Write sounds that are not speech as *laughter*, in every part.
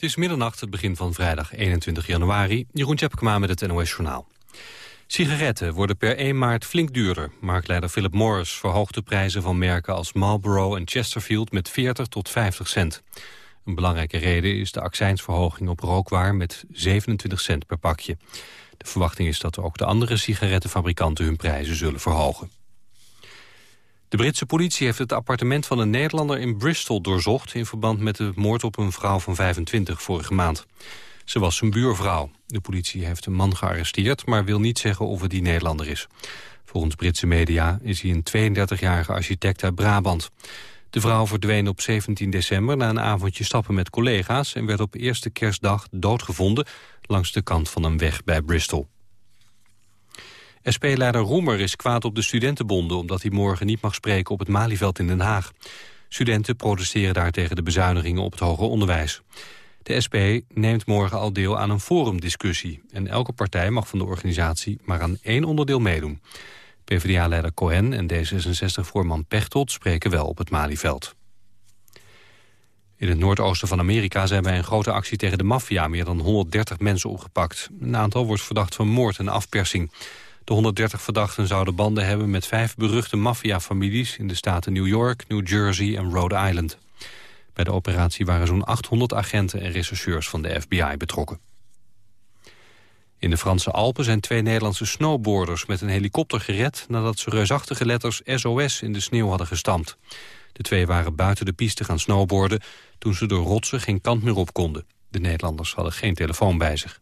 Het is middernacht, het begin van vrijdag 21 januari. Jeroen Tjepkema met het NOS Journaal. Sigaretten worden per 1 maart flink duurder. Marktleider Philip Morris verhoogt de prijzen van merken als Marlboro en Chesterfield met 40 tot 50 cent. Een belangrijke reden is de accijnsverhoging op rookwaar met 27 cent per pakje. De verwachting is dat ook de andere sigarettenfabrikanten hun prijzen zullen verhogen. De Britse politie heeft het appartement van een Nederlander in Bristol doorzocht... in verband met de moord op een vrouw van 25 vorige maand. Ze was zijn buurvrouw. De politie heeft een man gearresteerd, maar wil niet zeggen of het die Nederlander is. Volgens Britse media is hij een 32-jarige architect uit Brabant. De vrouw verdween op 17 december na een avondje stappen met collega's... en werd op eerste kerstdag doodgevonden langs de kant van een weg bij Bristol. SP-leider Roemer is kwaad op de studentenbonden... omdat hij morgen niet mag spreken op het Malieveld in Den Haag. Studenten protesteren daar tegen de bezuinigingen op het hoger onderwijs. De SP neemt morgen al deel aan een forumdiscussie... en elke partij mag van de organisatie maar aan één onderdeel meedoen. PvdA-leider Cohen en D66-voorman Pechtold spreken wel op het Malieveld. In het noordoosten van Amerika zijn bij een grote actie tegen de maffia... meer dan 130 mensen opgepakt. Een aantal wordt verdacht van moord en afpersing. De 130 verdachten zouden banden hebben met vijf beruchte maffiafamilies... in de staten New York, New Jersey en Rhode Island. Bij de operatie waren zo'n 800 agenten en rechercheurs van de FBI betrokken. In de Franse Alpen zijn twee Nederlandse snowboarders met een helikopter gered... nadat ze reusachtige letters SOS in de sneeuw hadden gestampt. De twee waren buiten de piste gaan snowboarden... toen ze door rotsen geen kant meer op konden. De Nederlanders hadden geen telefoon bij zich.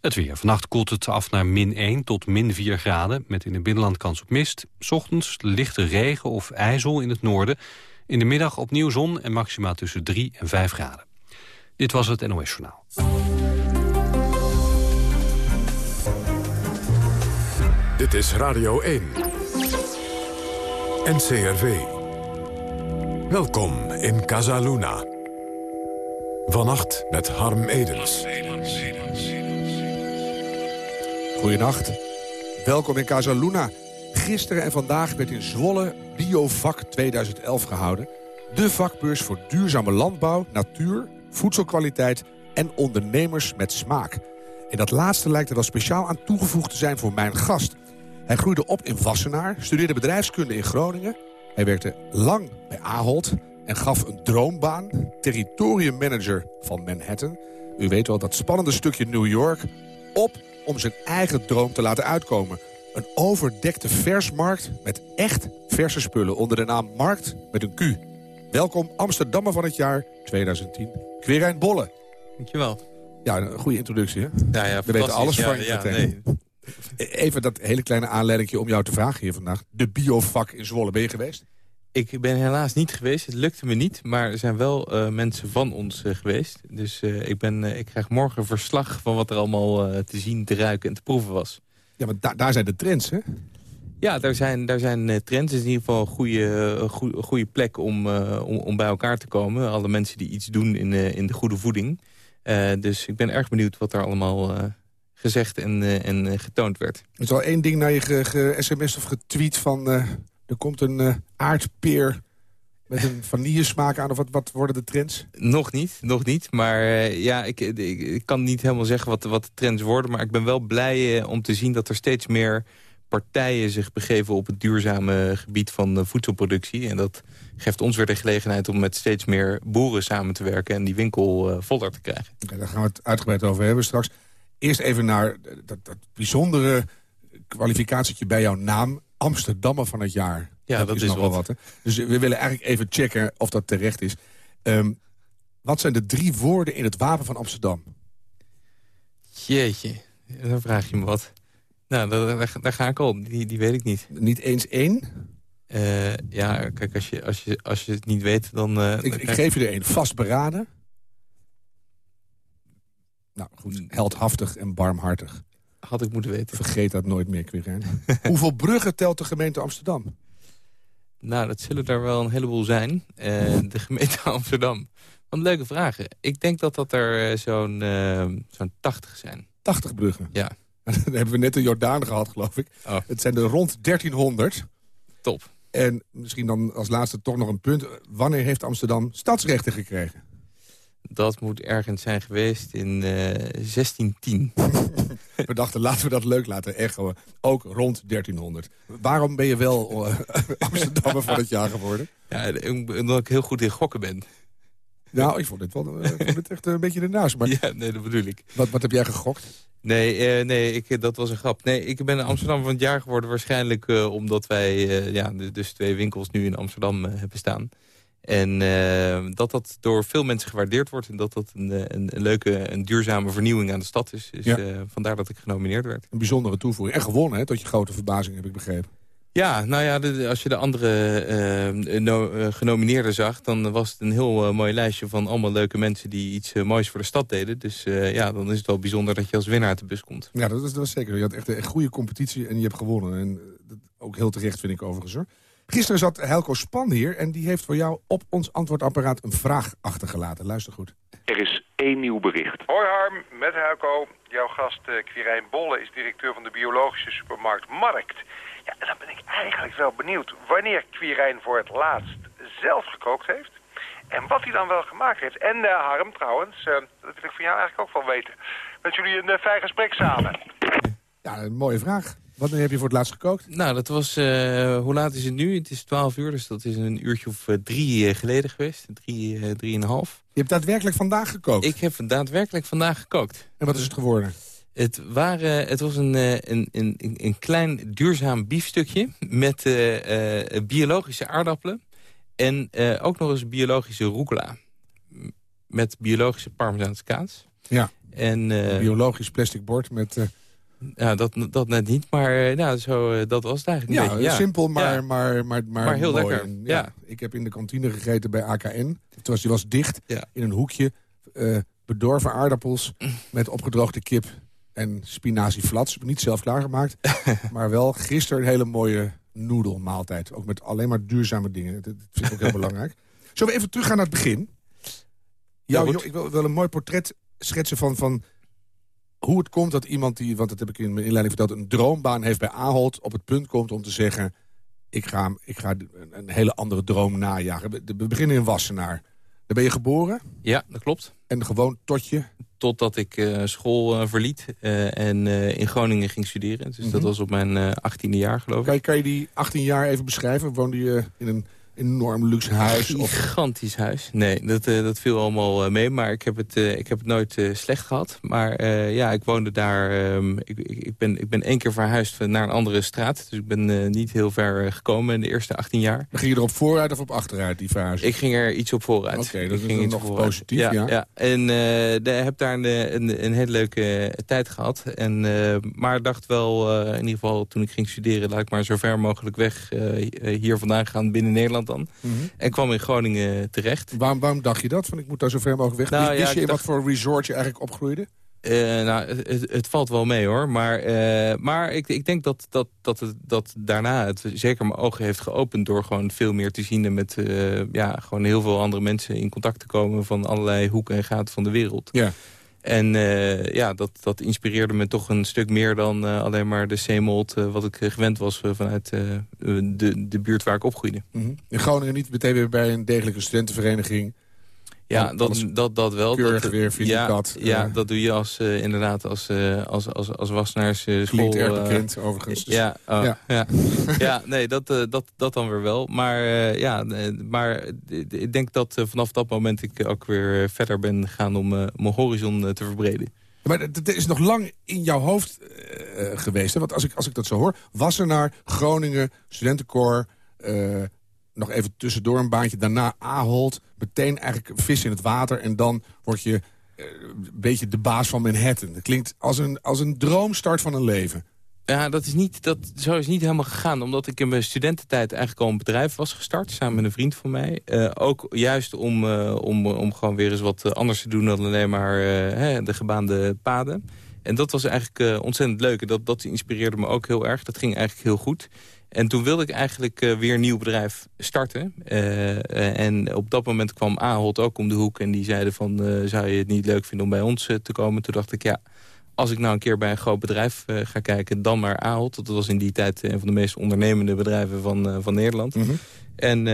Het weer. Vannacht koelt het af naar min 1 tot min 4 graden... met in het binnenland kans op mist. Ochtends lichte regen of ijzel in het noorden. In de middag opnieuw zon en maxima tussen 3 en 5 graden. Dit was het NOS Journaal. Dit is Radio 1. NCRV. Welkom in Casaluna. Vannacht met Harm Edens. Goedenacht. Welkom in Casaluna. Gisteren en vandaag werd in Zwolle BioVak 2011 gehouden. De vakbeurs voor duurzame landbouw, natuur, voedselkwaliteit en ondernemers met smaak. En dat laatste lijkt er wel speciaal aan toegevoegd te zijn voor mijn gast. Hij groeide op in Wassenaar, studeerde bedrijfskunde in Groningen. Hij werkte lang bij Ahold en gaf een droombaan, territoriummanager van Manhattan. U weet wel, dat spannende stukje New York, op om zijn eigen droom te laten uitkomen. Een overdekte versmarkt met echt verse spullen onder de naam Markt met een Q. Welkom Amsterdammer van het jaar 2010, Quirijn Bolle. Dankjewel. Ja, een goede introductie, hè? Ja, ja, We weten alles ja, van je ja, nee. Even dat hele kleine aanleiding om jou te vragen hier vandaag. De biovak in Zwolle, ben je geweest? Ik ben helaas niet geweest. Het lukte me niet. Maar er zijn wel eh, mensen van ons eh, geweest. Dus eh, ik, ben, ik krijg morgen verslag van wat er allemaal te zien, te ruiken en te proeven was. Ja, maar da daar zijn de trends, hè? Ja, daar zijn, daar zijn trends. Het is in ieder geval een goede, goede, goede plek om, om, om bij elkaar te komen. Alle mensen die iets doen in, in de goede voeding. dus ik ben erg benieuwd wat er allemaal gezegd en, en getoond werd. Er is al één ding naar je ge-sms of getweet van... er komt een aardpeer met een vanillesmaak aan. Of wat, wat worden de trends? Nog niet, nog niet. Maar uh, ja, ik, ik, ik, kan niet helemaal zeggen wat, wat de trends worden. Maar ik ben wel blij uh, om te zien dat er steeds meer partijen zich begeven op het duurzame gebied van uh, voedselproductie. En dat geeft ons weer de gelegenheid om met steeds meer boeren samen te werken... en die winkel voller te krijgen. Daar gaan we het uitgebreid over hebben straks. Eerst even naar dat, dat bijzondere kwalificatietje bij jouw naam. Amsterdammer van het jaar. Ja, dat, dat is, nog wel wat. hè? Dus we willen eigenlijk even checken of dat terecht is. Um, wat zijn de drie woorden in het wapen van Amsterdam? Jeetje, dan vraag je me wat. Nou, daar, daar ga ik al. Die, die weet ik niet. Niet eens één? Uh, ja, kijk, als je, als, je, als je het niet weet, dan... Uh, ik, dan ik geef je er één. Vastberaden. Nou, goed. Heldhaftig en barmhartig. Had ik moeten weten. Vergeet dat nooit meer, Quirijn. *laughs* Hoeveel bruggen telt de gemeente Amsterdam? Nou, dat zullen er wel een heleboel zijn. Uh, de gemeente *laughs* Amsterdam. Wat leuke vragen. Ik denk dat dat er zo'n uh, zo'n 80 zijn. 80 bruggen? Ja. *laughs* Dan hebben we net de Jordaan gehad, geloof ik. Oh. Het zijn er rond 1300. Top. En misschien dan als laatste toch nog een punt. Wanneer heeft Amsterdam stadsrechten gekregen? Dat moet ergens zijn geweest in 1610. *laughs* we dachten, laten we dat leuk laten echoen. Ook rond 1300. Waarom ben je wel *laughs* Amsterdammer van het jaar geworden? Ja, omdat ik heel goed in gokken ben. Nou, ik vond dit, wel, ik vond dit echt een beetje ernaast. Maar... *laughs* Ja, nee, dat bedoel ik. Wat, wat heb jij gegokt? Nee, uh, nee ik, dat was een grap. Nee, ik ben Amsterdam van het jaar geworden waarschijnlijk uh, omdat wij uh, ja, dus twee winkels nu in Amsterdam hebben staan. En dat dat door veel mensen gewaardeerd wordt en dat dat een, een, een leuke, een duurzame vernieuwing aan de stad is. is ja. vandaar dat ik genomineerd werd. Een bijzondere toevoeging. En gewonnen, hè, tot je grote verbazing heb ik begrepen. Ja, nou ja, als je de andere uh, genomineerden zag... dan was het een heel mooi lijstje van allemaal leuke mensen... die iets moois voor de stad deden. Dus ja, dan is het wel bijzonder dat je als winnaar uit de bus komt. Ja, dat is, dat is zeker. Je had echt een goede competitie en je hebt gewonnen. En dat ook heel terecht, vind ik overigens. Hoor. Gisteren zat Helco Span hier en die heeft voor jou op ons antwoordapparaat... een vraag achtergelaten. Luister goed. Er is één nieuw bericht. Hoi Harm, met Helco. Jouw gast Quirijn Bolle is directeur van de biologische supermarkt Markt... Ja, en dan ben ik eigenlijk wel benieuwd wanneer Quirijn voor het laatst zelf gekookt heeft. En wat hij dan wel gemaakt heeft. En uh, Harm trouwens, uh, dat wil ik van jou eigenlijk ook wel weten. Met jullie een uh, fijn gesprek samen. Ja, een mooie vraag. Wanneer heb je voor het laatst gekookt? Nou, dat was, hoe laat is het nu? Het is 12 uur, dus dat is een uurtje of drie geleden geweest. Drie, drie en een half. Je hebt daadwerkelijk vandaag gekookt? Ik heb daadwerkelijk vandaag gekookt. En wat is het geworden? Het, waren, het was een, eh, een, een, een klein duurzaam biefstukje met uh, uh, biologische aardappelen. En uh, ook nog eens biologische rucola. Met biologische parmezaanse kaas. Ja, en, biologisch plastic bord met... Ja, dat, dat net niet, maar nou, zo, dat was het eigenlijk ja, ja, simpel, maar, ja. maar, maar, maar, maar heel mooi. lekker. En, ja. Ik heb in de kantine gegeten bij AKN. Het was, die was dicht, in een hoekje. bedorven aardappels *laughs* met opgedroogde kip en spinazie flats. Niet zelf klaargemaakt, *laughs* maar wel gisteren een hele mooie noedelmaaltijd. Ook met alleen maar duurzame dingen. Dat vind ik ook heel *laughs* belangrijk. Zullen we even teruggaan naar het begin? Ja, jo, ik wil wel een mooi portret schetsen van, van hoe het komt dat iemand die, want dat heb ik in mijn inleiding verteld... een droombaan heeft bij Ahold, op het punt komt om te zeggen... ik ga, ik ga een hele andere droom najagen. We beginnen in Wassenaar. Daar ben je geboren? Ja, dat klopt. En gewoon tot je? Totdat ik uh, school uh, verliet uh, en in Groningen ging studeren. Dus mm -hmm. dat was op mijn 18e jaar, geloof ik. Kan je, kan je die 18 jaar even beschrijven? Woonde je in een enorm luxe huis? Een gigantisch huis. Nee, dat, uh, dat viel allemaal uh, mee. Maar ik heb het, uh, ik heb het nooit slecht gehad. Maar ja, ik woonde daar... Um, ik, ik, ben, ik ben één keer verhuisd naar een andere straat. Dus ik ben niet heel ver gekomen in de eerste 18 jaar. Maar ging je er op vooruit of op achteruit, die verhuizing? Ik ging er iets op vooruit. Oké, okay, dat ik is ging nog vooruit. positief, ja. ja. ja. En de, heb daar een, een, een hele leuke tijd gehad. En, maar dacht wel, in ieder geval toen ik ging studeren... laat ik maar zo ver mogelijk weg hier vandaan gaan binnen Nederland dan. Mm -hmm. En kwam in Groningen terecht. Waarom, waarom dacht je dat? Van ik moet daar zo ver mogelijk weg. Nou, Wist, wist ja, je dacht... wat voor resort je eigenlijk opgroeide? Uh, nou, het, het, valt wel mee hoor. Maar, uh, maar ik, ik denk dat, dat, dat, het, dat daarna het zeker mijn ogen heeft geopend... door gewoon veel meer te zien en met uh, ja, gewoon heel veel andere mensen in contact te komen... van allerlei hoeken en gaten van de wereld. Ja. En uh, ja, dat, dat inspireerde me toch een stuk meer dan uh, alleen maar de Seemold... Uh, wat ik gewend was vanuit de, de buurt waar ik opgroeide. Mm -hmm. In Groningen niet meteen weer bij een degelijke studentenvereniging... Ja, dat, dat, dat wel. Keurig dat, weer, ja, dat. Ja, dat doe je als, uh, inderdaad als, uh, als, als, als wassenaars school. Klinkt erg bekend, overigens. Dus. Ja, oh, ja. ja. *laughs* ja, nee, dat, dat, dat dan weer wel. Maar, ja, maar ik denk dat vanaf dat moment ik ook weer verder ben gegaan om mijn horizon te verbreden. Maar het is nog lang in jouw hoofd geweest. Hè? Want als ik, als ik dat zo hoor, Wassenaar, Groningen, studentenkoor nog even tussendoor een baantje. Daarna Ahold, meteen eigenlijk vis in het water. En dan word je uh, een beetje de baas van Manhattan. Dat klinkt als een, als een droomstart van een leven. Ja, dat is niet, dat, zo is niet helemaal gegaan. Omdat ik in mijn studententijd eigenlijk al een bedrijf was gestart. Samen met een vriend van mij. Uh, ook juist om, uh, om, om gewoon weer eens wat anders te doen dan alleen maar de gebaande paden. En dat was eigenlijk ontzettend leuk. En dat, dat inspireerde me ook heel erg. Dat ging eigenlijk heel goed. En toen wilde ik eigenlijk uh, weer een nieuw bedrijf starten. Uh, uh, en op dat moment kwam Ahold ook om de hoek. En die zeiden van, zou je het niet leuk vinden om bij ons te komen? Toen dacht ik, ja, als ik nou een keer bij een groot bedrijf ga kijken... dan maar Ahold. Dat was in die tijd een van de meest ondernemende bedrijven van, van Nederland. Mhm. En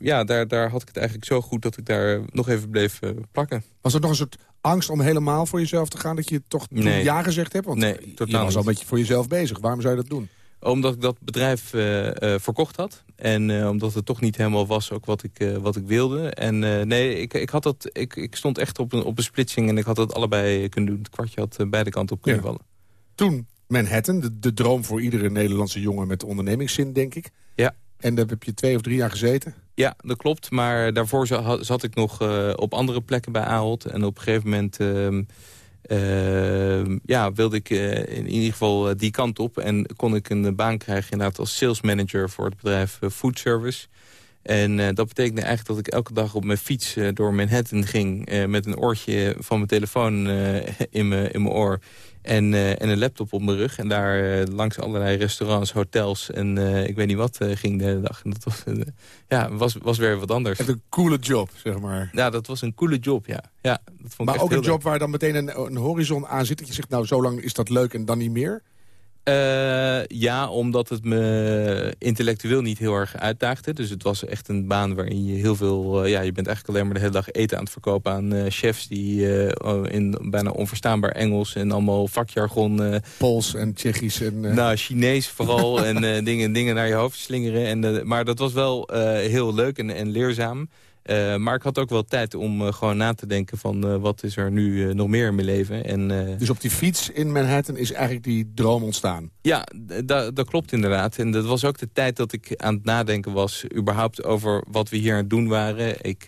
ja, daar, daar had ik het eigenlijk zo goed dat ik daar nog even bleef plakken. Was er nog een soort angst om helemaal voor jezelf te gaan... dat je toch nee. ja gezegd hebt? Want nee, je was al een beetje voor jezelf bezig. Waarom zou je dat doen? Omdat ik dat bedrijf uh, uh, verkocht had. En uh, omdat het toch niet helemaal was ook wat ik, wat ik wilde. En nee, ik, ik, had dat, ik, ik stond echt op een, op een splitsing en ik had het allebei kunnen doen. Het kwartje had beide kanten op kunnen ja. vallen. Toen Manhattan, de, de droom voor iedere Nederlandse jongen met ondernemingszin, denk ik. Ja. En daar heb je twee of drie jaar gezeten? Ja, dat klopt. Maar daarvoor zat ik nog op andere plekken bij Ahold. En op een gegeven moment... Ehm, ja, wilde ik uh, in ieder geval uh, die kant op. En kon ik een baan krijgen inderdaad als sales manager voor het bedrijf Food Service. En dat betekende eigenlijk dat ik elke dag op mijn fiets door Manhattan ging... met een oortje van mijn telefoon *laughs* in mijn in mijn oor... En, en een laptop op mijn rug. En daar langs allerlei restaurants, hotels en ik weet niet wat ging de hele dag. En dat was, ja, was, was weer wat anders. Echt een coole job, zeg maar. Ja, dat was een coole job, ja. ja dat vond maar ik ook een leuk. job waar dan meteen een, een, horizon aan zit... dat je zegt, nou, zo lang is dat leuk en dan niet meer? Uh, ja, omdat het me intellectueel niet heel erg uitdaagde. Dus het was echt een baan waarin je heel veel... Uh, ja, je bent eigenlijk alleen maar de hele dag eten aan het verkopen aan uh, chefs... die in bijna onverstaanbaar Engels en allemaal vakjargon... Pools en Tsjechisch en... Nou, Chinees vooral en *laughs* dingen, dingen naar je hoofd slingeren. En, maar dat was wel heel leuk en, en leerzaam. Uh, maar ik had ook wel tijd om uh, gewoon na te denken van uh, wat is er nu nog meer in mijn leven. En, dus op die fiets in Manhattan is eigenlijk die droom ontstaan? Ja, dat klopt inderdaad. En dat was ook de tijd dat ik aan het nadenken was überhaupt over wat we hier aan het doen waren. Ik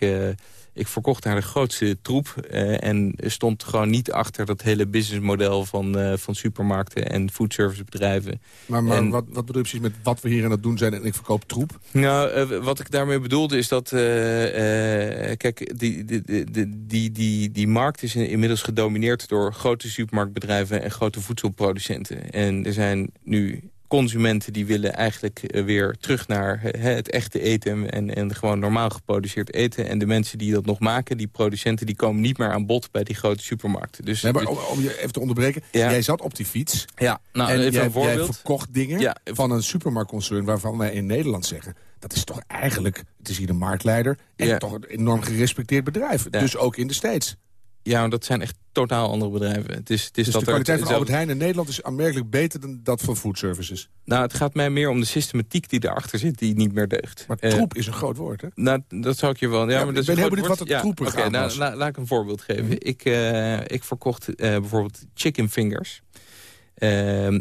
ik verkocht daar de grootste troep uh, en stond gewoon niet achter dat hele businessmodel van, uh, van supermarkten en foodservicebedrijven. Maar, maar en, wat, wat bedoel je precies met wat we hier aan het doen zijn en ik verkoop troep? Nou, uh, wat ik daarmee bedoelde is dat, kijk, die, die, die, die, die, die markt is inmiddels gedomineerd door grote supermarktbedrijven en grote voedselproducenten. En er zijn nu consumenten die willen eigenlijk uh, weer terug naar het echte eten... En, en gewoon normaal geproduceerd eten. En de mensen die dat nog maken, die producenten... die komen niet meer aan bod bij die grote supermarkten. Dus, nee, maar om, om je even te onderbreken. Ja. Jij zat op die fiets. Ja, nou, en even jij, een voorbeeld. jij verkocht dingen ja, van een supermarktconcern... waarvan wij in Nederland zeggen... dat is toch eigenlijk, het is hier de marktleider... en Ja. toch een enorm gerespecteerd bedrijf. Dus ook in de States. Ja, dat zijn echt totaal andere bedrijven. Het is, het is Dus dat de kwaliteit van Albert Heijn in Nederland is aanmerkelijk beter dan dat van food services. Nou, het gaat mij meer om de systematiek die erachter zit, die niet meer deugt. Maar Eh, troep is een groot woord, hè? Nou, dat zou ik je wel... Ja, Ja, maar ik dat is ben heel benieuwd wat het Ja, oké, aan nou, la- laat ik een voorbeeld geven. Mhm. ik, eh, ik verkocht eh, bijvoorbeeld chicken fingers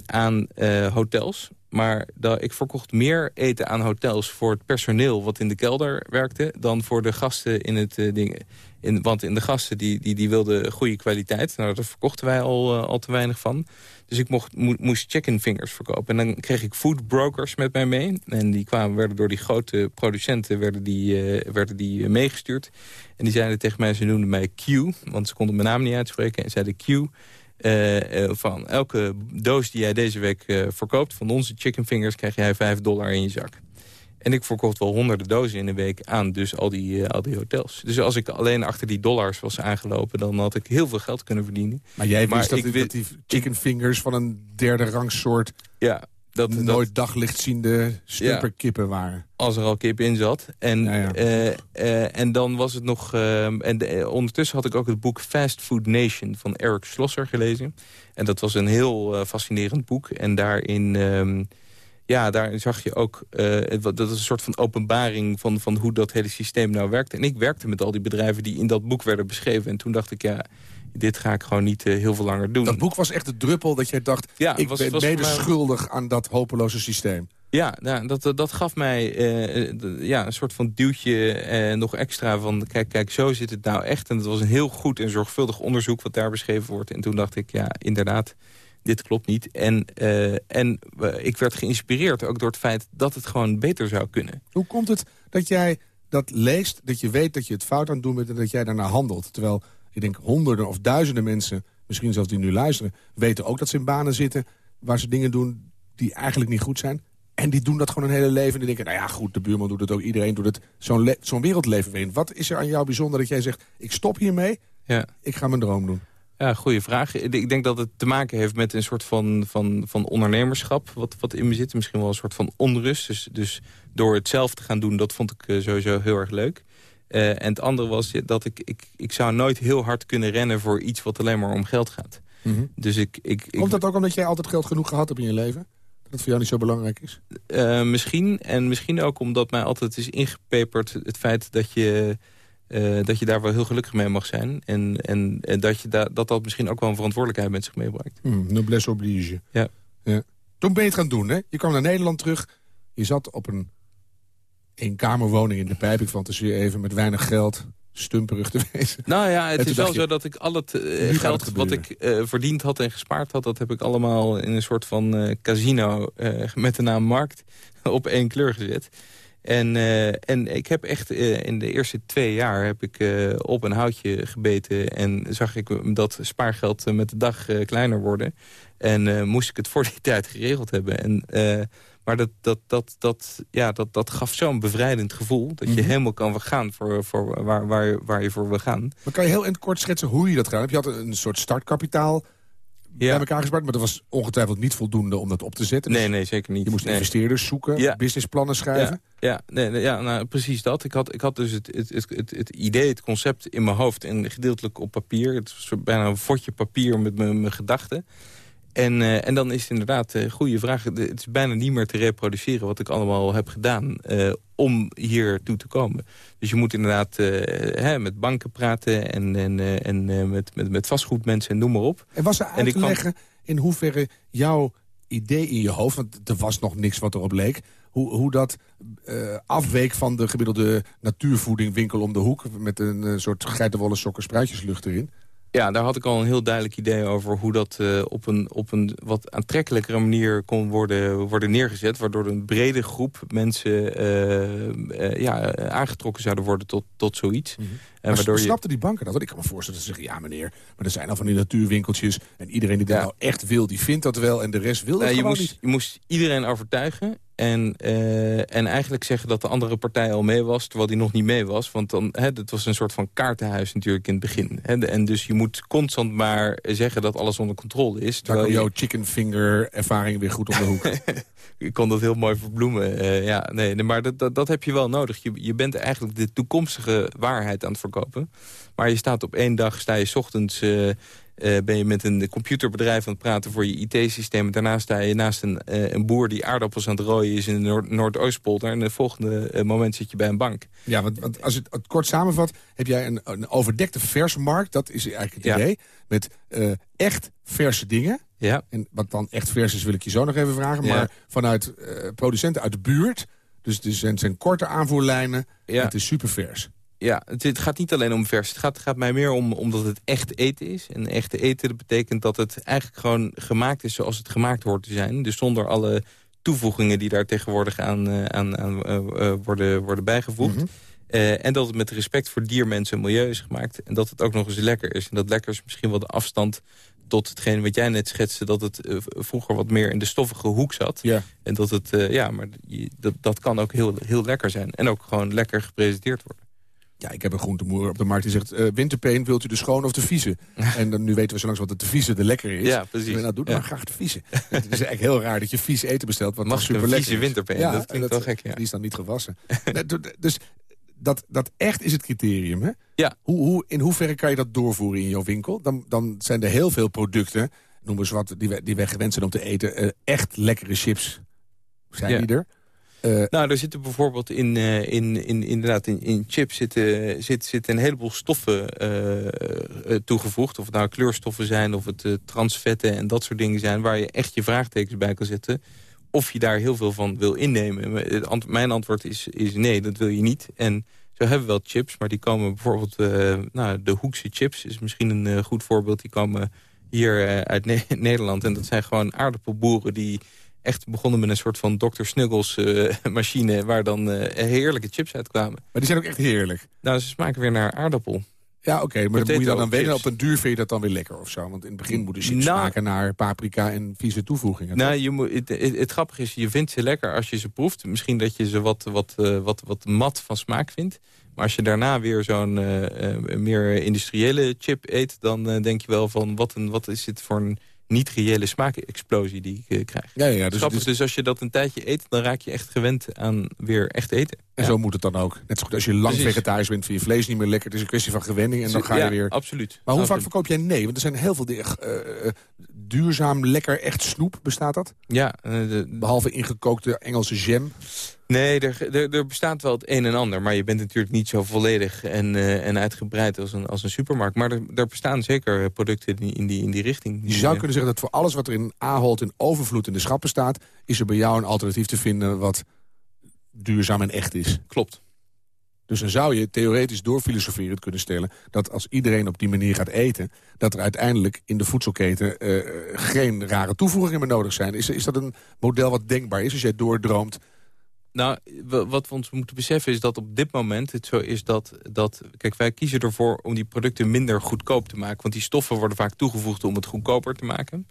aan hotels. Maar dat, ik verkocht meer eten aan hotels voor het personeel wat in de kelder werkte... dan voor de gasten in het eh, ding. In, want in de gasten die, die, die wilden goede kwaliteit. Nou, daar verkochten wij al, eh, al te weinig van. Dus ik mocht, mo- moest chicken fingers verkopen. En dan kreeg ik food brokers met mij mee. En die kwamen, werden door die grote producenten werden die, eh, werden die meegestuurd. En die zeiden tegen mij, ze noemden mij Q. Want ze konden mijn naam niet uitspreken. En zeiden Q, van elke doos die jij deze week eh, verkoopt... van onze chicken fingers krijg jij 5 dollar in je zak. En ik verkocht wel honderden dozen in een week aan dus al die, eh, al die hotels. Dus als ik alleen achter die dollars was aangelopen... dan had ik heel veel geld kunnen verdienen. Maar jij Maar wist ik dat die chicken fingers van een derde rangsoort... Ja, dat, dat, nooit daglicht ziende stumperkippen waren. als er al kip in zat. En, Ja, ja. eh, eh, en dan was het nog... eh, en de- ondertussen had ik ook het boek Fast Food Nation van Eric Schlosser gelezen. En dat was een heel fascinerend boek. En daarin... ehm, ja, daarin zag je ook... dat is een soort van openbaring van, van hoe dat hele systeem nou werkt. En ik werkte met al die bedrijven die in dat boek werden beschreven. En toen dacht ik, ja, dit ga ik gewoon niet eh, heel veel langer doen. Dat boek was echt de druppel dat jij dacht... Ja, ik was- ben was mij- aan dat hopeloze systeem. Ja, nou, dat, dat, dat gaf mij eh, eh, ja, een soort van duwtje eh, nog extra van... Kijk, kijk, zo zit het nou echt. En het was een heel goed en zorgvuldig onderzoek wat daar beschreven wordt. En toen dacht ik, ja, inderdaad, dit klopt niet. En, eh, en eh, ik werd geïnspireerd ook door het feit dat het gewoon beter zou kunnen. Hoe komt het dat jij dat leest, dat je weet dat je het fout aan het doen bent... en dat jij daarna handelt? Terwijl, ik denk, honderden of duizenden mensen... misschien zelfs die nu luisteren, weten ook dat ze in banen zitten... waar ze dingen doen die eigenlijk niet goed zijn. En die doen dat gewoon een hele leven. En die denken, nou ja, goed, de buurman doet het ook. Iedereen doet het. Zo'n zo'n wereldleven weer in. Wat is er aan jou bijzonder dat jij zegt... ik stop hiermee, Ja. ik ga mijn droom doen? Ja, goede vraag. Ik denk dat het te maken heeft met een soort van, van, van ondernemerschap... Wat, wat in me zit. Misschien wel een soort van onrust. Dus, dus door het zelf te gaan doen, dat vond ik eh, sowieso heel erg leuk. Uh, en het andere was dat ik, ik, ik zou nooit heel hard kunnen rennen... voor iets wat alleen maar om geld gaat. Mhm. Dus ik, ik, Komt dat ook omdat jij altijd geld genoeg gehad hebt in je leven? Dat het voor jou niet zo belangrijk is? Uh, misschien. En misschien ook omdat mij altijd is ingepeperd het feit dat je... Uh, dat je daar wel heel gelukkig mee mag zijn. En, en, en dat, je da dat dat misschien ook wel een verantwoordelijkheid met zich meebrengt. Mm, noblesse oblige. Ja. ja. Toen ben je het gaan doen, hè? Je kwam naar Nederland terug. Je zat op een eenkamerwoning in de pijp. Ik fantaseer even met weinig geld stumperig te *laughs* wezen. Nou ja, het is wel je, zo dat ik al het uh, geld het wat ik uh, verdiend had en gespaard had... dat heb ik allemaal in een soort van uh, casino met de naam Markt *laughs* op één kleur gezet. En, en ik heb echt in de eerste twee jaar heb ik op een houtje gebeten... en zag ik dat spaargeld met de dag kleiner worden. En moest ik het voor die *laughs* tijd geregeld hebben. En maar dat, dat, dat, dat, ja, dat, dat gaf zo'n bevrijdend gevoel... dat je Mhm. helemaal kan gaan voor, voor waar, waar, waar je voor wil gaan. Maar kan je heel in het kort schetsen hoe je dat gedaan hebt? Je had een soort startkapitaal bij elkaar gespaard... maar dat was ongetwijfeld niet voldoende om dat op te zetten. Dus Nee, nee, zeker niet. Je moest nee. investeerders zoeken, Ja. businessplannen schrijven. Ja, ja, nee, nee, ja nou, precies dat. Ik had, ik had dus het, het, het, het, idee, het concept in mijn hoofd... en gedeeltelijk op papier. Het was bijna een fotje papier met mijn, mijn gedachten. En, eh, en dan is het inderdaad een goede vraag. Het is bijna niet meer te reproduceren wat ik allemaal heb gedaan... eh, om hier toe te komen. Dus je moet inderdaad eh, hè, met banken praten... en, en, eh, en eh, met, met, met vastgoedmensen en noem maar op. En was er uit te kwam- leggen in hoeverre jouw idee in je hoofd... want er was nog niks wat erop leek... hoe, hoe dat eh, afweek van de gemiddelde natuurvoedingwinkel om de hoek... met een eh, soort geitenwolle sokken spruitjeslucht erin. Ja, daar had ik al een heel duidelijk idee over hoe dat eh, op, een, op een wat aantrekkelijkere manier kon worden, worden neergezet. Waardoor een brede groep mensen eh, eh, ja, aangetrokken zouden worden tot, tot zoiets. En Maar waardoor je, snapten die banken dat? Want ik kan me voorstellen dat ze zeggen... ja meneer, maar er zijn al van die natuurwinkeltjes... en iedereen die dat Ja. nou echt wil, die vindt dat wel... en de rest wil dat Nou, je, moest, niet. je moest iedereen overtuigen. En, eh, en eigenlijk zeggen dat de andere partij al mee was... terwijl die nog niet mee was. Want dan, hè, het was een soort van kaartenhuis natuurlijk in het begin. Hè, en dus je moet constant maar zeggen dat alles onder controle is. Daar Terwijl je, jouw chicken finger ervaring weer goed om de hoek. *laughs* ik kon dat heel mooi verbloemen. eh, ja, nee, maar dat, dat, dat heb je wel nodig. Je, je bent eigenlijk de toekomstige waarheid aan het verkopen. Maar je staat op één dag, sta je 's ochtends... eh, eh, ben je met een computerbedrijf aan het praten voor je IT-systeem. Daarna sta je naast een, eh, een boer die aardappels aan het rooien is in de Noord- Noordoostpolder. En het volgende eh, moment zit je bij een bank. Ja, want, want als het kort samenvat, heb jij een, een overdekte versmarkt. Dat is eigenlijk het Ja. idee. Met echt verse dingen. Ja, En wat dan echt vers is, wil ik je zo nog even vragen. Ja. Maar vanuit producenten uit de buurt. Dus het zijn, zijn korte aanvoerlijnen. Ja. Het is super vers. Ja het, het gaat niet alleen om vers. Het gaat, gaat mij meer om omdat het echt eten is. En echt eten dat betekent dat het eigenlijk gewoon gemaakt is zoals het gemaakt hoort te zijn. Dus zonder alle toevoegingen die daar tegenwoordig aan, eh, aan, aan eh, eh, worden, worden bijgevoegd. Mhm. En dat het met respect voor dier, mensen en milieu is gemaakt. En dat het ook nog eens lekker is. En dat lekker is misschien wel de afstand tot hetgeen wat jij net schetste... dat het vroeger wat meer in de stoffige hoek zat. Ja. En dat het, ja, maar je- dat, dat kan ook heel, heel lekker zijn. En ook gewoon lekker gepresenteerd worden. Ja, ik heb een groentemoer op de markt die zegt... eh winterpeen, wilt u de schoon of de vieze? *laughs* en dan, nu weten we zo langs wat de vieze de lekker is. Ja, precies. Nou, doe dan Ja. maar graag de vieze. *laughs* het is eigenlijk heel raar dat je vies eten bestelt... wat Mag super lekker vieze winterpeen? Ja, Dat klinkt en wel gek, ja. Die is dan niet gewassen. *laughs* Dus dat, dat echt is het criterium, hè? Ja. Hoe, hoe, in hoeverre kan je dat doorvoeren in jouw winkel? Dan, dan zijn er heel veel producten, noem eens wat, die wij, die wij gewend zijn om te eten. eh, echt lekkere chips zijn Ja. die er. Eh, Nou, er zitten bijvoorbeeld in, eh, in, in, inderdaad in, in chips zitten, zit, zitten een heleboel stoffen eh, toegevoegd. Of het nou kleurstoffen zijn of het transvetten en dat soort dingen zijn... waar je echt je vraagtekens bij kan zetten. Of je daar heel veel van wil innemen. Mijn antwoord is, is nee, dat wil je niet. En zo hebben we wel chips, maar die komen bijvoorbeeld... nou, de Hoekse chips is misschien een goed voorbeeld. Die komen hier uit Ne- Nederland. En dat zijn gewoon aardappelboeren die echt begonnen met een soort van Dr. Snuggles eh, *laughs* machine... waar dan eh, heerlijke chips uitkwamen. maar die zijn ook echt heerlijk. Nou, ze smaken weer naar aardappel. Ja, oké, maar dan moet je dan, weten. Op een duur vind je dat dan weer lekker of zo. Want in het begin moeten chips Nou- smaken naar paprika en vieze toevoegingen. Nou, je moet, het, het, het grappige is, je vindt ze lekker als je ze proeft. Misschien dat je ze wat, wat, eh, wat, wat mat van smaak vindt. Maar als je daarna weer zo'n meer industriële chip eet... dan denk je wel van, wat, een, wat is dit voor een niet-reële smaakexplosie die ik krijg. Ja, ja, dus, dus, dus als je dat een tijdje eet, dan raak je echt gewend aan weer echt eten. En zo moet het dan ook. Net zo goed als je lang vegetarisch bent, vind je vlees niet meer lekker. Het is een kwestie van gewenning en dan ga je weer... absoluut. Maar hoe vaak verkoop jij nee? Want er zijn heel veel dingen. Uh, duurzaam, lekker, echt snoep, bestaat dat? Ja. De... Behalve ingekookte Engelse jam. Nee, er, er, er, bestaat wel het een en ander. Maar je bent natuurlijk niet zo volledig en, uh, en uitgebreid als een, als een supermarkt. Maar er, er bestaan zeker producten in die, in die richting. Je zou kunnen zeggen dat voor alles wat er in Ahold in overvloed in de schappen staat... is er bij jou een alternatief te vinden wat duurzaam en echt is. Klopt. Dus dan zou je theoretisch doorfilosoferend kunnen stellen... dat als iedereen op die manier gaat eten... dat er uiteindelijk in de voedselketen uh, geen rare toevoegingen meer nodig zijn. Is, is dat een model wat denkbaar is als jij doordroomt... Nou, wat we ons moeten beseffen is dat op dit moment het zo is dat... dat kijk, wij kiezen ervoor om die producten minder goedkoop te maken. Want die stoffen worden vaak toegevoegd om het goedkoper te maken.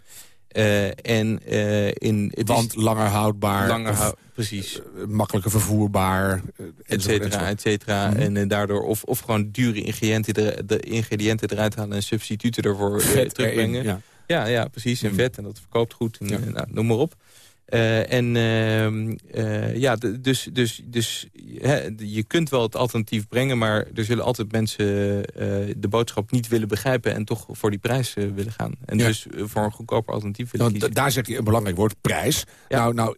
Uh, en, uh, in, het Want langer houdbaar, langer hou precies. Uh, makkelijker vervoerbaar, et cetera, et cetera. Mm -hmm. En daardoor, of, of gewoon dure ingrediënten, de, de ingrediënten eruit halen... en substituten ervoor terugbrengen. Erin, ja. ja. Ja, precies, en mm. vet, en dat verkoopt goed, en, ja. nou, noem maar op. Uh, en uh, ja, dus, dus, dus hè, je kunt wel het alternatief brengen... maar er zullen altijd mensen uh, de boodschap niet willen begrijpen... en toch voor die prijs willen gaan. En ja. dus voor een goedkoper alternatief willen nou, kiezen. Daar zeg je een belangrijk woord, prijs. Ja. Nou, nou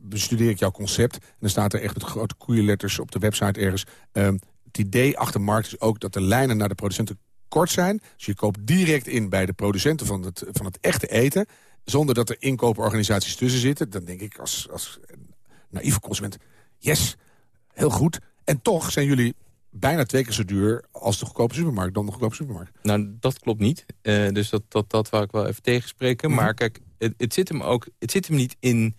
bestudeer ik jouw concept... en dan staat er echt met grote koeienletters op de website ergens... Um, het idee achter markt is ook dat de lijnen naar de producenten kort zijn. Dus je koopt direct in bij de producenten van het, van het echte eten zonder dat er inkooporganisaties tussen zitten... dan denk ik als, als naïeve consument... yes, heel goed. En toch zijn jullie bijna twee keer zo duur als de goedkope supermarkt... dan de goedkope supermarkt. Nou, dat klopt niet. Uh, dus dat, dat, dat wou ik wel even tegenspreken. Mm -hmm. Maar kijk, het, het, zit hem ook, het zit hem niet in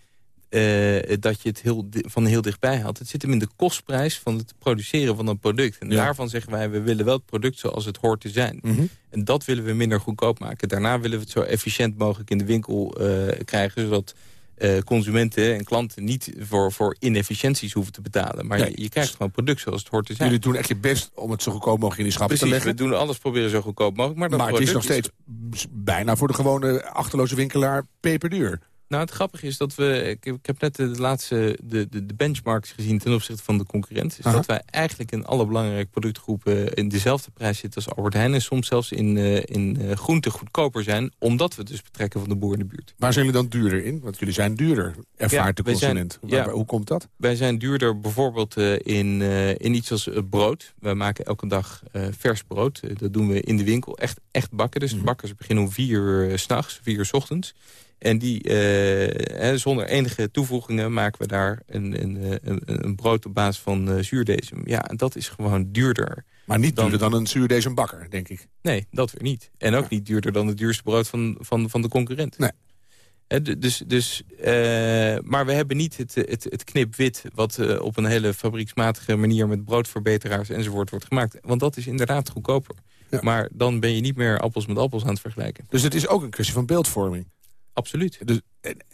uh, dat je het heel, van heel dichtbij haalt. Het zit hem in de kostprijs van het produceren van een product. En ja. daarvan zeggen wij, we willen wel het product zoals het hoort te zijn. Mm -hmm. En dat willen we minder goedkoop maken. Daarna willen we het zo efficiënt mogelijk in de winkel uh, krijgen... zodat uh, consumenten en klanten niet voor, voor inefficiënties hoeven te betalen. Maar je, je, krijgt gewoon product zoals het hoort te zijn. Jullie doen echt je best om het zo goedkoop mogelijk in die schappen Precies, te leggen. we doen alles proberen zo goedkoop mogelijk. Maar, dat maar het is nog steeds is... bijna voor de gewone achterloze winkelaar peperduur. Nou, het grappige is dat we... Ik, ik heb net de laatste de, de, de, benchmarks gezien ten opzichte van de concurrent. Is Aha. dat wij eigenlijk in alle belangrijke productgroepen in dezelfde prijs zitten als Albert Heijn. En soms zelfs in, uh, in uh, groente goedkoper zijn. Omdat we dus betrekken van de boer in de buurt. Waar zijn jullie dan duurder in? Want jullie zijn duurder, ervaart ja, de consument. Zijn, ja, hoe komt dat? Wij zijn duurder bijvoorbeeld uh, in, in iets als brood. Wij maken elke dag vers brood. dat doen we in de winkel. Echt, echt bakken. Dus mm -hmm. de bakkers beginnen om vier uur s'nachts, vier uur s ochtends. En die, uh, zonder enige toevoegingen maken we daar een, een, een, een brood op basis van uh, zuurdesem. Ja, en dat is gewoon duurder. Maar niet duurder dan, dan een zuurdesembakker, denk ik. Nee, dat weer niet. En ook ja. niet duurder dan het duurste brood van, van, van de concurrent. Nee. He, dus, dus, uh, maar we hebben niet het, het, het knipwit... wat uh, op een hele fabrieksmatige manier... met broodverbeteraars enzovoort wordt gemaakt. Want dat is inderdaad goedkoper. Ja. Maar dan ben je niet meer appels met appels aan het vergelijken. Dus het is ook een kwestie van beeldvorming? Absoluut. Dus,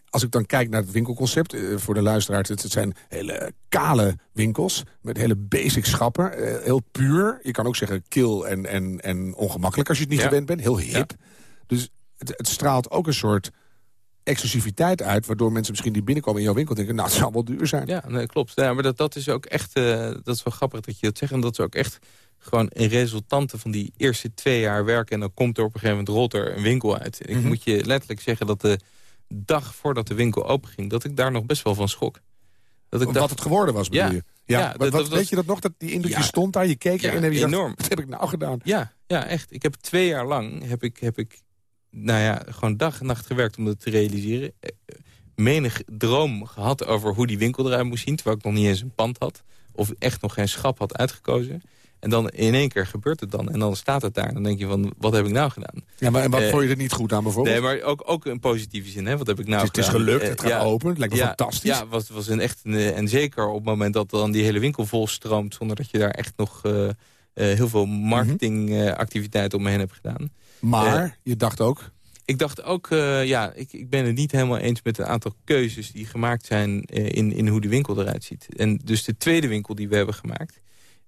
als ik dan kijk naar het winkelconcept, uh, voor de luisteraars... Het, het, zijn hele kale winkels met hele basic schappen. Uh, heel puur. Je kan ook zeggen kil en, en, en ongemakkelijk als je het niet ja. gewend bent. Heel hip. Ja. Dus het, het, straalt ook een soort exclusiviteit uit... waardoor mensen misschien die binnenkomen in jouw winkel denken... nou, het zal wel duur zijn. Ja, nee, klopt. Ja, maar dat, dat is ook echt... Uh, dat is wel grappig dat je dat zegt. En dat is ook echt gewoon een resultante van die eerste twee jaar werken... en dan komt er op een gegeven moment rolt er een winkel uit. Ik mm -hmm. moet je letterlijk zeggen dat de dag voordat de winkel openging... dat ik daar nog best wel van schrok. Dat ik Wat dacht, het geworden was, bedoel ja, je? Ja, ja wat, dat, wat, weet je dat nog? Dat die indruk ja, stond daar, je keek en heb je enorm. Dacht, wat heb ik nou gedaan? Ja, ja, echt. Ik heb twee jaar lang heb ik, heb ik nou ja, gewoon dag en nacht gewerkt om dat te realiseren. Menig droom gehad over hoe die winkel eruit moest zien... terwijl ik nog niet eens een pand had. Of echt nog geen schap had uitgekozen. En dan in één keer gebeurt het dan. En dan staat het daar. Dan denk je van, wat heb ik nou gedaan? Ja, maar en wat uh, vond je er niet goed aan bijvoorbeeld? Nee, maar ook, ook in positieve zin. Hè? Wat heb ik nou het is, gedaan? Het is gelukt, het gaat uh, open. Het lijkt me ja, fantastisch. Ja, was, was een echt een, en zeker op het moment dat dan die hele winkel vol stroomt... zonder dat je daar echt nog uh, heel veel marketingactiviteiten omheen hebt gedaan. Maar je dacht ook... Ik dacht ook, uh, ja, ik, ik ben het niet helemaal eens met een aantal keuzes... die gemaakt zijn uh, in, in hoe de winkel eruit ziet. En dus de tweede winkel die we hebben gemaakt...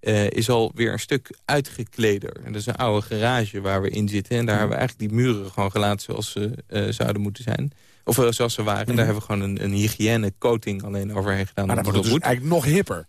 uh, is alweer een stuk uitgekleder. En dat is een oude garage waar we in zitten. En daar hebben we eigenlijk die muren gewoon gelaten zoals ze uh, zouden moeten zijn. Of uh, zoals ze waren. Mm Daar hebben we gewoon een, een hygiëne coating alleen overheen gedaan. Maar dat wordt dus eigenlijk nog hipper.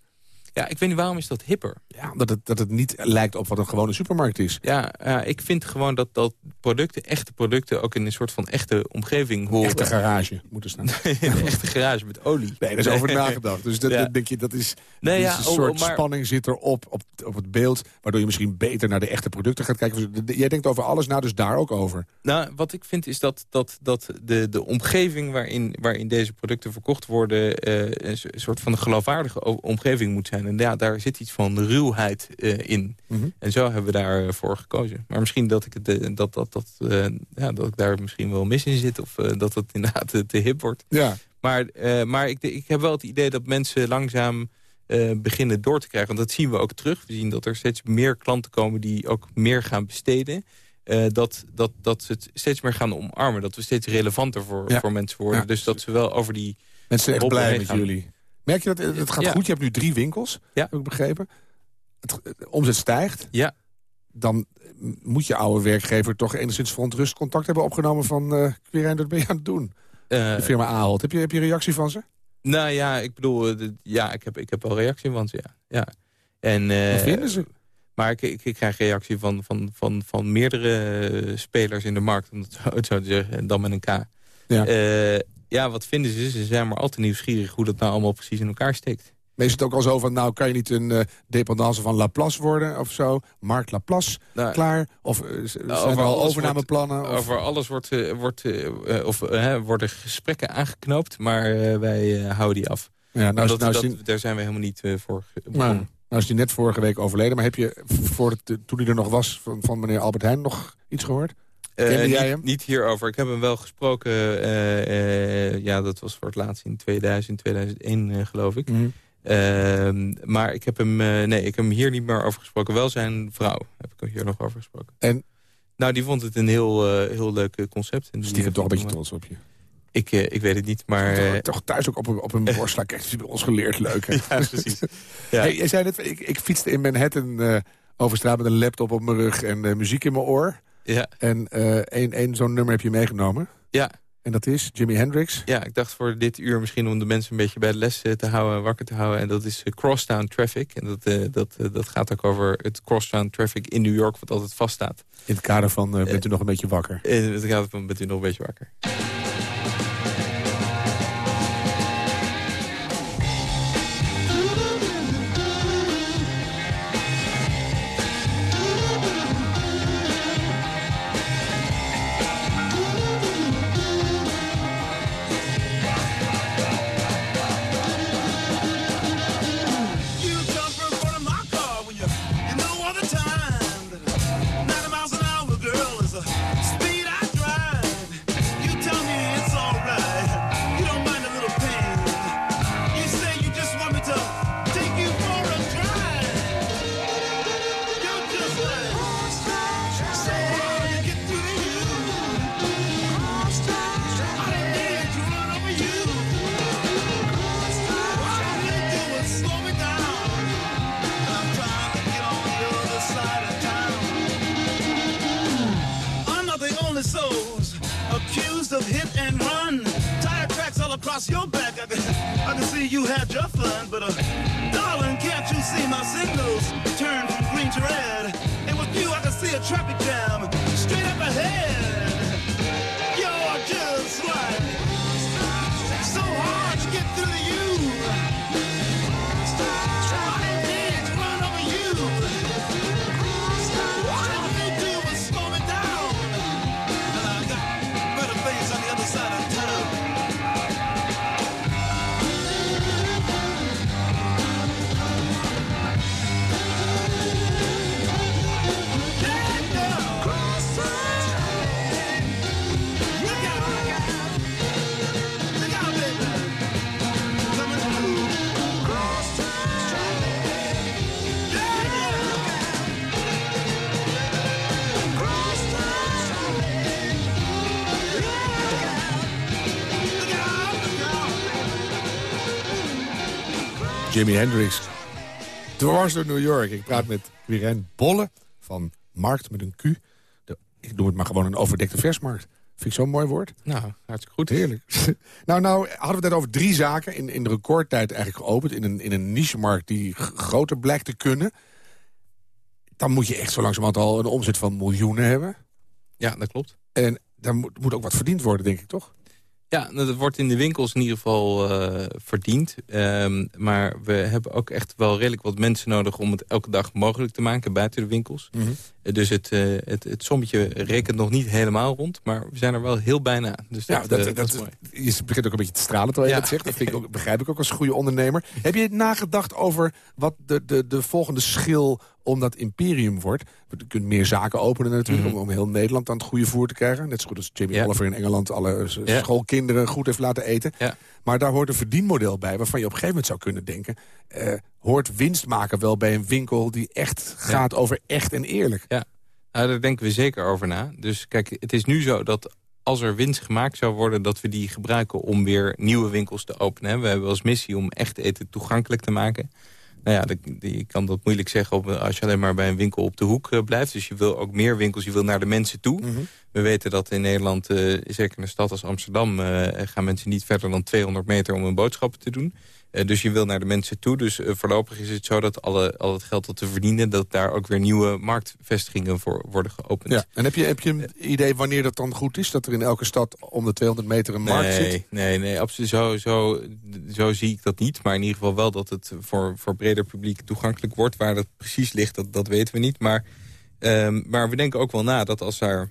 Ja, ik weet niet waarom is dat hipper. Ja, dat het, dat het niet lijkt op wat een gewone supermarkt is. Ja, ja ik vind gewoon dat, dat producten, echte producten... ook in een soort van echte omgeving horen. Echte garage moeten staan. *laughs* een echte garage met olie. Nee, daar is over nagedacht. Dus dat, dat, denk je, dat is, nee, ja, een oh, soort maar... spanning zit erop op, op het beeld... waardoor je misschien beter naar de echte producten gaat kijken. Jij denkt over alles, nou dus daar ook over. Nou, wat ik vind is dat, dat, dat de, de omgeving waarin, waarin deze producten verkocht worden... Uh, een soort van een geloofwaardige omgeving moet zijn. En ja, daar zit iets van ruwheid uh, in. Mhm. En zo hebben we daarvoor uh, gekozen. Maar misschien dat ik, het, uh, dat, dat, dat, ja, dat ik daar misschien wel mis in zit. Of dat het inderdaad te hip wordt. Ja. Maar, maar ik, ik heb wel het idee dat mensen langzaam beginnen door te krijgen. Want dat zien we ook terug. We zien dat er steeds meer klanten komen die ook meer gaan besteden. dat, dat, dat ze het steeds meer gaan omarmen. Dat we steeds relevanter voor, voor mensen worden. Ja. Dus dat ze wel over die... Mensen zijn echt blij met jullie. Merk je dat het gaat goed? Je hebt nu drie winkels, ja. heb ik begrepen. Het, de omzet stijgt. Ja. Dan moet je oude werkgever toch enigszins verontrust contact hebben opgenomen van... Uh, Quirijn, dat ben je aan het doen? Uh, de firma Ahold. Heb je, heb je reactie van ze? Nou ja, ik bedoel, eh, ja, ik heb, ik heb wel reactie van ze, ja. ja. En, Wat vinden ze? Maar ik, ik, ik, krijg reactie van, van, van, van meerdere spelers in de markt, om het zo te zeggen, dan met een K. Ja ja, wat vinden ze? Ze zijn maar altijd nieuwsgierig hoe dat nou allemaal precies in elkaar steekt. Is het ook al zo van, nou kan je niet een uh, dependance van Laplace worden of zo? Mark Laplace, nou, klaar? Of uh, zijn er al overnameplannen? Wordt, Over alles wordt, uh, wordt, of, worden gesprekken aangeknoopt, maar wij houden die af. Ja, nou, dat, nou, dat, daar zijn we helemaal niet voor begonnen. Nou, nou is die net vorige week overleden, maar heb je voor de, toen hij er nog was van, van meneer Albert Heijn nog iets gehoord? Jij hem? Niet, hierover. Ik heb hem wel gesproken. Uh, uh, ja, dat was voor het laatst in 2000, 2001 geloof ik. Mm -hmm. maar ik heb, hem, nee, ik heb hem hier niet meer over gesproken. Wel zijn vrouw heb ik hem hier nog over gesproken. En? Nou, die vond het een heel, heel leuk concept. En Stiekem toch een beetje trots op je? Ik, ik weet het niet, maar... Toch, toch thuis ook op een, op een *laughs* borst slaan. Kijk, bij ons geleerd, leuk. Hè? *laughs* ja, precies. *laughs* Ja. Hey, jij zei net, ik, ik fietste in Manhattan over straat met een laptop op mijn rug en muziek in mijn oor. Ja. En uh, zo'n nummer heb je meegenomen. Ja. En dat is Jimi Hendrix? Ja, ik dacht voor dit uur misschien om de mensen een beetje bij de les eh, te houden, wakker te houden. En dat is uh, Crosstown Traffic. En dat, uh, dat, dat gaat ook over het Crosstown Traffic in New York, wat altijd vaststaat. In het kader van bent u nog een beetje wakker? In het kader van bent u nog een beetje wakker. Jimi Hendrix. Dwars door New York. Ik praat met Quirijn Bolle van Markt met een Q. De, ik noem het maar gewoon een overdekte versmarkt. Vind ik zo'n mooi woord. Nou, hartstikke goed. Heerlijk. *laughs* nou, nou hadden we het net over drie zaken in, in de recordtijd eigenlijk geopend. In een, in een niche-markt die groter blijkt te kunnen. Dan moet je echt zo langzamerhand al een omzet van miljoenen hebben. Ja, dat klopt. En daar moet, moet ook wat verdiend worden, denk ik, toch? Ja, nou, dat wordt in de winkels in ieder geval uh, verdiend. Um, maar we hebben ook echt wel redelijk wat mensen nodig... om het elke dag mogelijk te maken buiten de winkels. Mm. Dus het, uh, het, het sommetje rekent nog niet helemaal rond. Maar we zijn er wel heel bijna. Dus ja, dat, dat, uh, dat, is mooi. Je begint ook een beetje te stralen terwijl je ja. dat zegt. Dat vind ik ook, begrijp ik ook als goede ondernemer. Heb je nagedacht over wat de, de, de volgende schil om dat imperium wordt. Je kunt meer zaken openen natuurlijk... Mm -hmm. om, om heel Nederland aan het goede voer te krijgen. Net zo goed als Jamie ja. Oliver in Engeland... alle ja. schoolkinderen goed heeft laten eten. Maar daar hoort een verdienmodel bij... waarvan je op een gegeven moment zou kunnen denken... Uh, hoort winst maken wel bij een winkel die echt gaat over echt en eerlijk. Ja, nou, daar denken we zeker over na. Dus kijk, het is nu zo dat als er winst gemaakt zou worden... dat we die gebruiken om weer nieuwe winkels te openen. We hebben als missie om echt eten toegankelijk te maken... Nou ja, je kan dat moeilijk zeggen als je alleen maar bij een winkel op de hoek uh, blijft. Dus je wil ook meer winkels, je wil naar de mensen toe. Mm -hmm. We weten dat in Nederland, uh, zeker in een stad als Amsterdam... Uh, gaan mensen niet verder dan 200 meter om hun boodschappen te doen. Uh, dus je wil naar de mensen toe. Dus voorlopig is het zo dat alle, al het geld dat te verdienen... dat daar ook weer nieuwe marktvestigingen voor worden geopend. Ja. En heb je, heb je een idee wanneer dat dan goed is? Dat er in elke stad om de 200 meter een nee, markt zit? Nee, nee, absoluut. Zo, zo, zo zie ik dat niet. Maar in ieder geval wel dat het voor, voor breder publiek toegankelijk wordt. Waar dat precies ligt, dat, dat weten we niet. Maar, um, maar we denken ook wel na dat als daar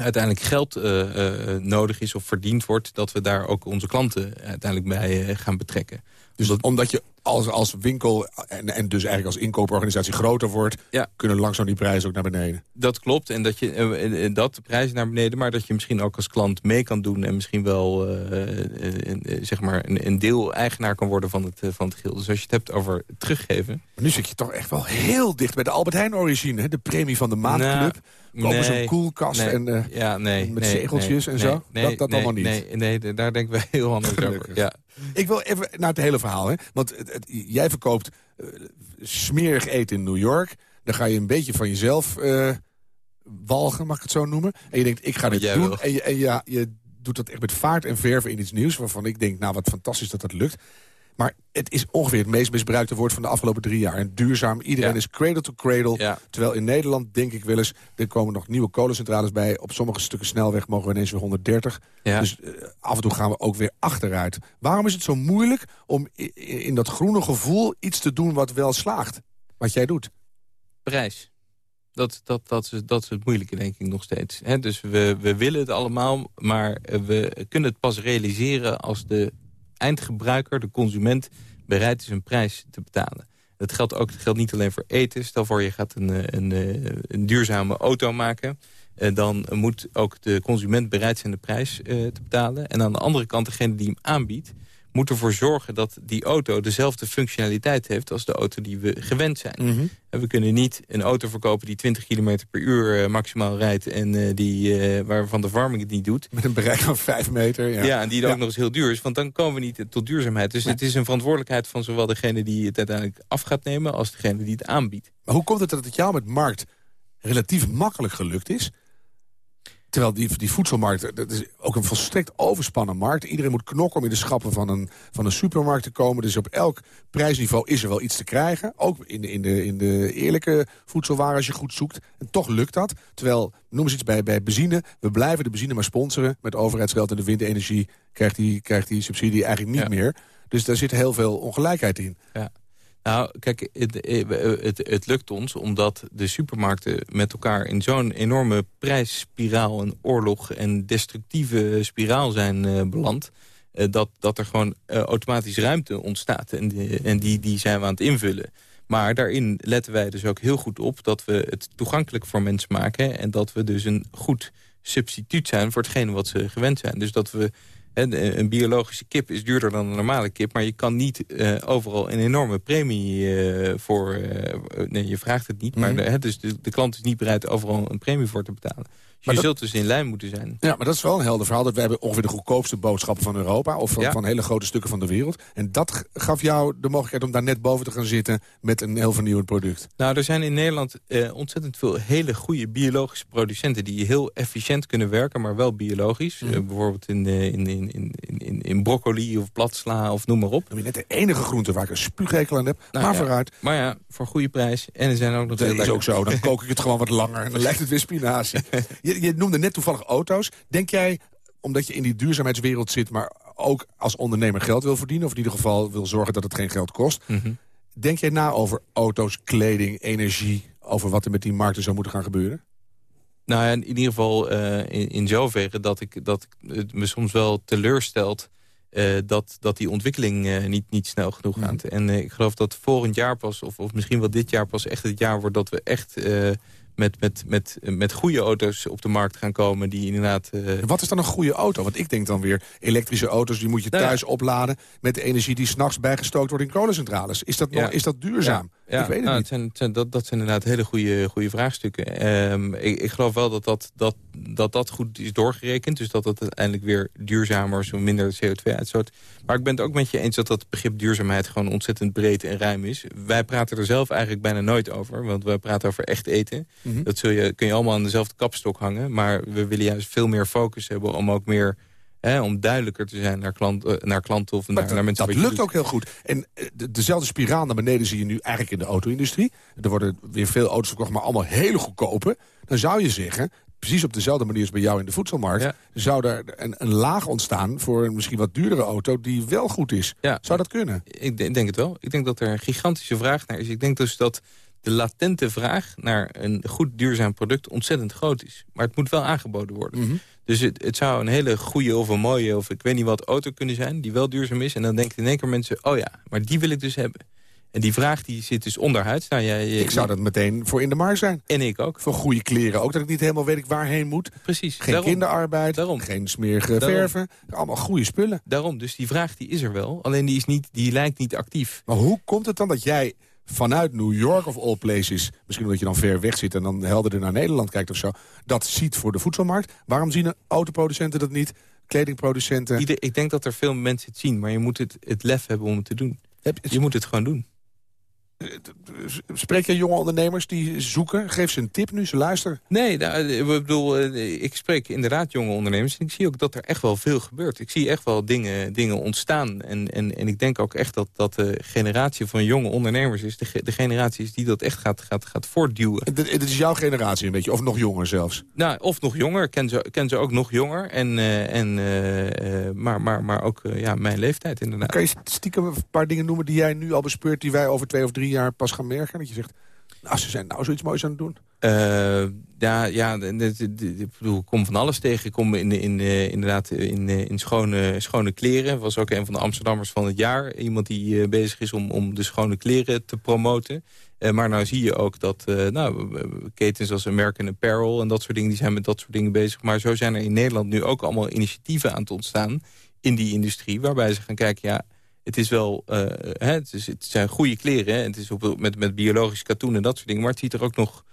uiteindelijk geld uh, uh, nodig is of verdiend wordt... dat we daar ook onze klanten uiteindelijk bij uh, gaan betrekken. Dus dat, omdat je als, als winkel en, en dus eigenlijk als inkooporganisatie groter wordt... Ja. kunnen langzaam die prijzen ook naar beneden. Dat klopt, en dat, je, dat de prijzen naar beneden... maar dat je misschien ook als klant mee kan doen... en misschien wel zeg maar een, een deel eigenaar kan worden van het, van het gilde. Dus als je het hebt over teruggeven... Maar nu zit je toch echt wel heel dicht bij de Albert Heijn origine. De premie van de maandclub. Nou, Kopen nee, zo'n koelkast nee, en uh, ja, nee, met zegeltjes en zo? dat dat allemaal niet? Nee, nee, daar denken wij heel anders *laughs* over. Ja. Ik wil even naar het hele verhaal. Hè? Want het, jij verkoopt uh, smerig eten in New York. Dan ga je een beetje van jezelf uh, walgen, mag ik het zo noemen. En je denkt, ik ga dit doen. En, je, en ja, je doet dat echt met vaart en verven in iets nieuws... waarvan ik denk, nou wat fantastisch dat dat lukt. Maar het is ongeveer het meest misbruikte woord van de afgelopen drie jaar. En duurzaam, iedereen ja. is cradle to cradle. Ja. Terwijl in Nederland, denk ik wel eens... er komen nog nieuwe kolencentrales bij. Op sommige stukken snelweg mogen we ineens weer 130. Ja. Dus uh, af en toe gaan we ook weer achteruit. Waarom is het zo moeilijk om in, in dat groene gevoel... iets te doen wat wel slaagt? Wat jij doet? Prijs. Dat, dat, dat, is, dat is het moeilijke, denk ik, nog steeds. He, dus we, we willen het allemaal, maar we kunnen het pas realiseren... als de eindgebruiker, de consument, bereid is een prijs te betalen. Dat geldt ook dat geldt niet alleen voor eten. Stel voor je gaat een, een, een duurzame auto maken. Dan moet ook de consument bereid zijn de prijs te betalen. En aan de andere kant, degene die hem aanbiedt moet ervoor zorgen dat die auto dezelfde functionaliteit heeft... als de auto die we gewend zijn. Mm -hmm. We kunnen niet een auto verkopen die 20 km per uur uh, maximaal rijdt... en uh, die, uh, waarvan de verwarming het niet doet. Met een bereik van 5 meter. Ja, ja en die ja. ook nog eens heel duur is. Want dan komen we niet tot duurzaamheid. Dus nee. het is een verantwoordelijkheid van zowel degene die het uiteindelijk af gaat nemen... als degene die het aanbiedt. Maar hoe komt het dat het jou met markt relatief makkelijk gelukt is... Terwijl die, die voedselmarkt, dat is ook een volstrekt overspannen markt. Iedereen moet knokken om in de schappen van een, van een supermarkt te komen. Dus op elk prijsniveau is er wel iets te krijgen. Ook in de, in de, in de eerlijke voedselwaren als je goed zoekt. En toch lukt dat. Terwijl, noem eens iets bij, bij benzine. We blijven de benzine maar sponsoren. Met overheidsgeld en de windenergie krijgt die, krijgt die subsidie eigenlijk niet ja. meer. Dus daar zit heel veel ongelijkheid in. Ja. Nou, kijk, het, het, het, lukt ons omdat de supermarkten met elkaar... in zo'n enorme prijsspiraal en oorlog en destructieve spiraal zijn uh, beland... Dat, dat er gewoon automatisch ruimte ontstaat. En, die, en die, die zijn we aan het invullen. Maar daarin letten wij dus ook heel goed op... dat we het toegankelijk voor mensen maken... en dat we dus een goed substituut zijn voor hetgene wat ze gewend zijn. Dus dat we Een, een, biologische kip is duurder dan een normale kip... maar je kan niet uh, overal een enorme premie uh, voor... Uh, nee, je vraagt het niet, maar de, dus de, de, klant is niet bereid overal een premie voor te betalen. Je zult dus in lijn moeten zijn. Ja, maar dat is wel een helder verhaal. Dat we hebben ongeveer de goedkoopste boodschappen van Europa... of van, van, hele grote stukken van de wereld. En dat gaf jou de mogelijkheid om daar net boven te gaan zitten... met een heel vernieuwend product. Nou, er zijn in Nederland ontzettend veel hele goede biologische producenten... die heel efficiënt kunnen werken, maar wel biologisch. Mm. bijvoorbeeld in, in, in, in, in, in broccoli of platsla of noem maar op. Dat is net de enige groente waar ik een spuughekel aan heb. Nou, maar ja. vooruit. Maar ja, voor goede prijs. En er zijn ook nog Dat is ook zo. Dan *laughs* kook ik het gewoon wat langer. En dan lijkt het weer spinazie. *laughs* je, je noemde net toevallig auto's. Denk jij, omdat je in die duurzaamheidswereld zit... maar ook als ondernemer geld wil verdienen... of in ieder geval wil zorgen dat het geen geld kost... Mhm. Denk jij na over auto's, kleding, energie... over wat er met die markten zou moeten gaan gebeuren? Nou ja, in ieder geval uh, in, in zoverre dat, ik, dat het me soms wel teleurstelt... Uh, dat, dat die ontwikkeling uh, niet, niet snel genoeg gaat. En ik geloof dat volgend jaar pas, of, of misschien wel dit jaar pas... echt het jaar wordt dat we echt met, met, met, met goede auto's op de markt gaan komen. Die inderdaad, uh... Wat is dan een goede auto? Want ik denk dan weer elektrische auto's, die moet je nou thuis opladen... met de energie die s'nachts bijgestookt wordt in kolencentrales. Is dat, nog, ja. is dat duurzaam? Ja. Ik weet het nou, niet. Het zijn, zijn, dat, dat zijn inderdaad hele goede, goede vraagstukken. Um, ik, ik, geloof wel dat dat, dat, dat dat goed is doorgerekend. Dus dat het uiteindelijk weer duurzamer, zo minder CO2 uitstoot. Maar ik ben het ook met je eens dat dat begrip duurzaamheid... gewoon ontzettend breed en ruim is. Wij praten er zelf eigenlijk bijna nooit over. Want we praten over echt eten. Mm -hmm. Dat zul je, kun je allemaal aan dezelfde kapstok hangen. Maar we willen juist veel meer focus hebben om ook meer... Hè, om duidelijker te zijn naar, klant, uh, naar klanten of naar, mensen. Dat lukt doet. ook heel goed. En de, dezelfde spiraal naar beneden zie je nu eigenlijk in de auto-industrie. Er worden weer veel auto's verkocht, maar allemaal hele goedkope. Dan zou je zeggen, precies op dezelfde manier als bij jou in de voedselmarkt... Ja. zou er een, een, laag ontstaan voor een misschien wat duurdere auto... die wel goed is. Ja. Zou dat kunnen? Ik denk het wel. Ik denk dat er een gigantische vraag naar is. Ik denk dus dat de latente vraag naar een goed duurzaam product ontzettend groot is. Maar het moet wel aangeboden worden. Mm -hmm. Dus het, het, zou een hele goede of een mooie of ik weet niet wat auto kunnen zijn... die wel duurzaam is. En dan denken in één keer mensen, oh ja, maar die wil ik dus hebben. En die vraag die zit dus onderhuids. Nou, jij, jij, ik zou dat meteen voor in de mar zijn. En ik ook. Voor goede kleren ook, dat ik niet helemaal weet ik waarheen moet. Precies. Geen daarom. kinderarbeid, daarom. geen smerige daarom. verven. Allemaal goede spullen. Daarom, dus die vraag die is er wel. Alleen die, is niet, die lijkt niet actief. Maar hoe komt het dan dat jij vanuit New York of all places... misschien omdat je dan ver weg zit en dan helderder naar Nederland kijkt of zo... dat ziet voor de voedselmarkt. Waarom zien autoproducenten dat niet? Kledingproducenten? Ieder, ik denk dat er veel mensen het zien, maar je moet het, het lef hebben om het te doen. Je moet het gewoon doen. Spreek je jonge ondernemers die zoeken? Geef ze een tip nu, ze luisteren. Nee, nou, ik bedoel, ik spreek inderdaad jonge ondernemers. En ik zie ook dat er echt wel veel gebeurt. Ik zie echt wel dingen, dingen ontstaan. En, en, en ik denk ook echt dat, dat de generatie van jonge ondernemers is... de, de generatie is die dat echt gaat, gaat, gaat voortduwen. Het is jouw generatie een beetje, of nog jonger zelfs? Nou, of nog jonger. Ik ken ze, ken ze ook nog jonger. En, uh, en, uh, maar, maar, maar ook uh, ja, mijn leeftijd inderdaad. Kan je stiekem een paar dingen noemen die jij nu al bespeurt... die wij over twee of drie jaar pas gaan merken? Dat je zegt, nou, ze zijn nou zoiets moois aan het doen. Uh, ja, ja ik bedoel, ik kom van alles tegen. Ik kom in, in, in, inderdaad in, in schone, schone kleren. Was ook een van de Amsterdammers van het jaar. Iemand die bezig is om, om de schone kleren te promoten. Maar nou zie je ook dat nou, ketens als American Apparel en dat soort dingen... die zijn met dat soort dingen bezig. Maar zo zijn er in Nederland nu ook allemaal initiatieven aan het ontstaan... in die industrie, waarbij ze gaan kijken... ja het is wel, uh, hè, het, is, het, zijn goede kleren. Hè? Het is op, met, met biologisch katoen en dat soort dingen. Maar het ziet er ook nog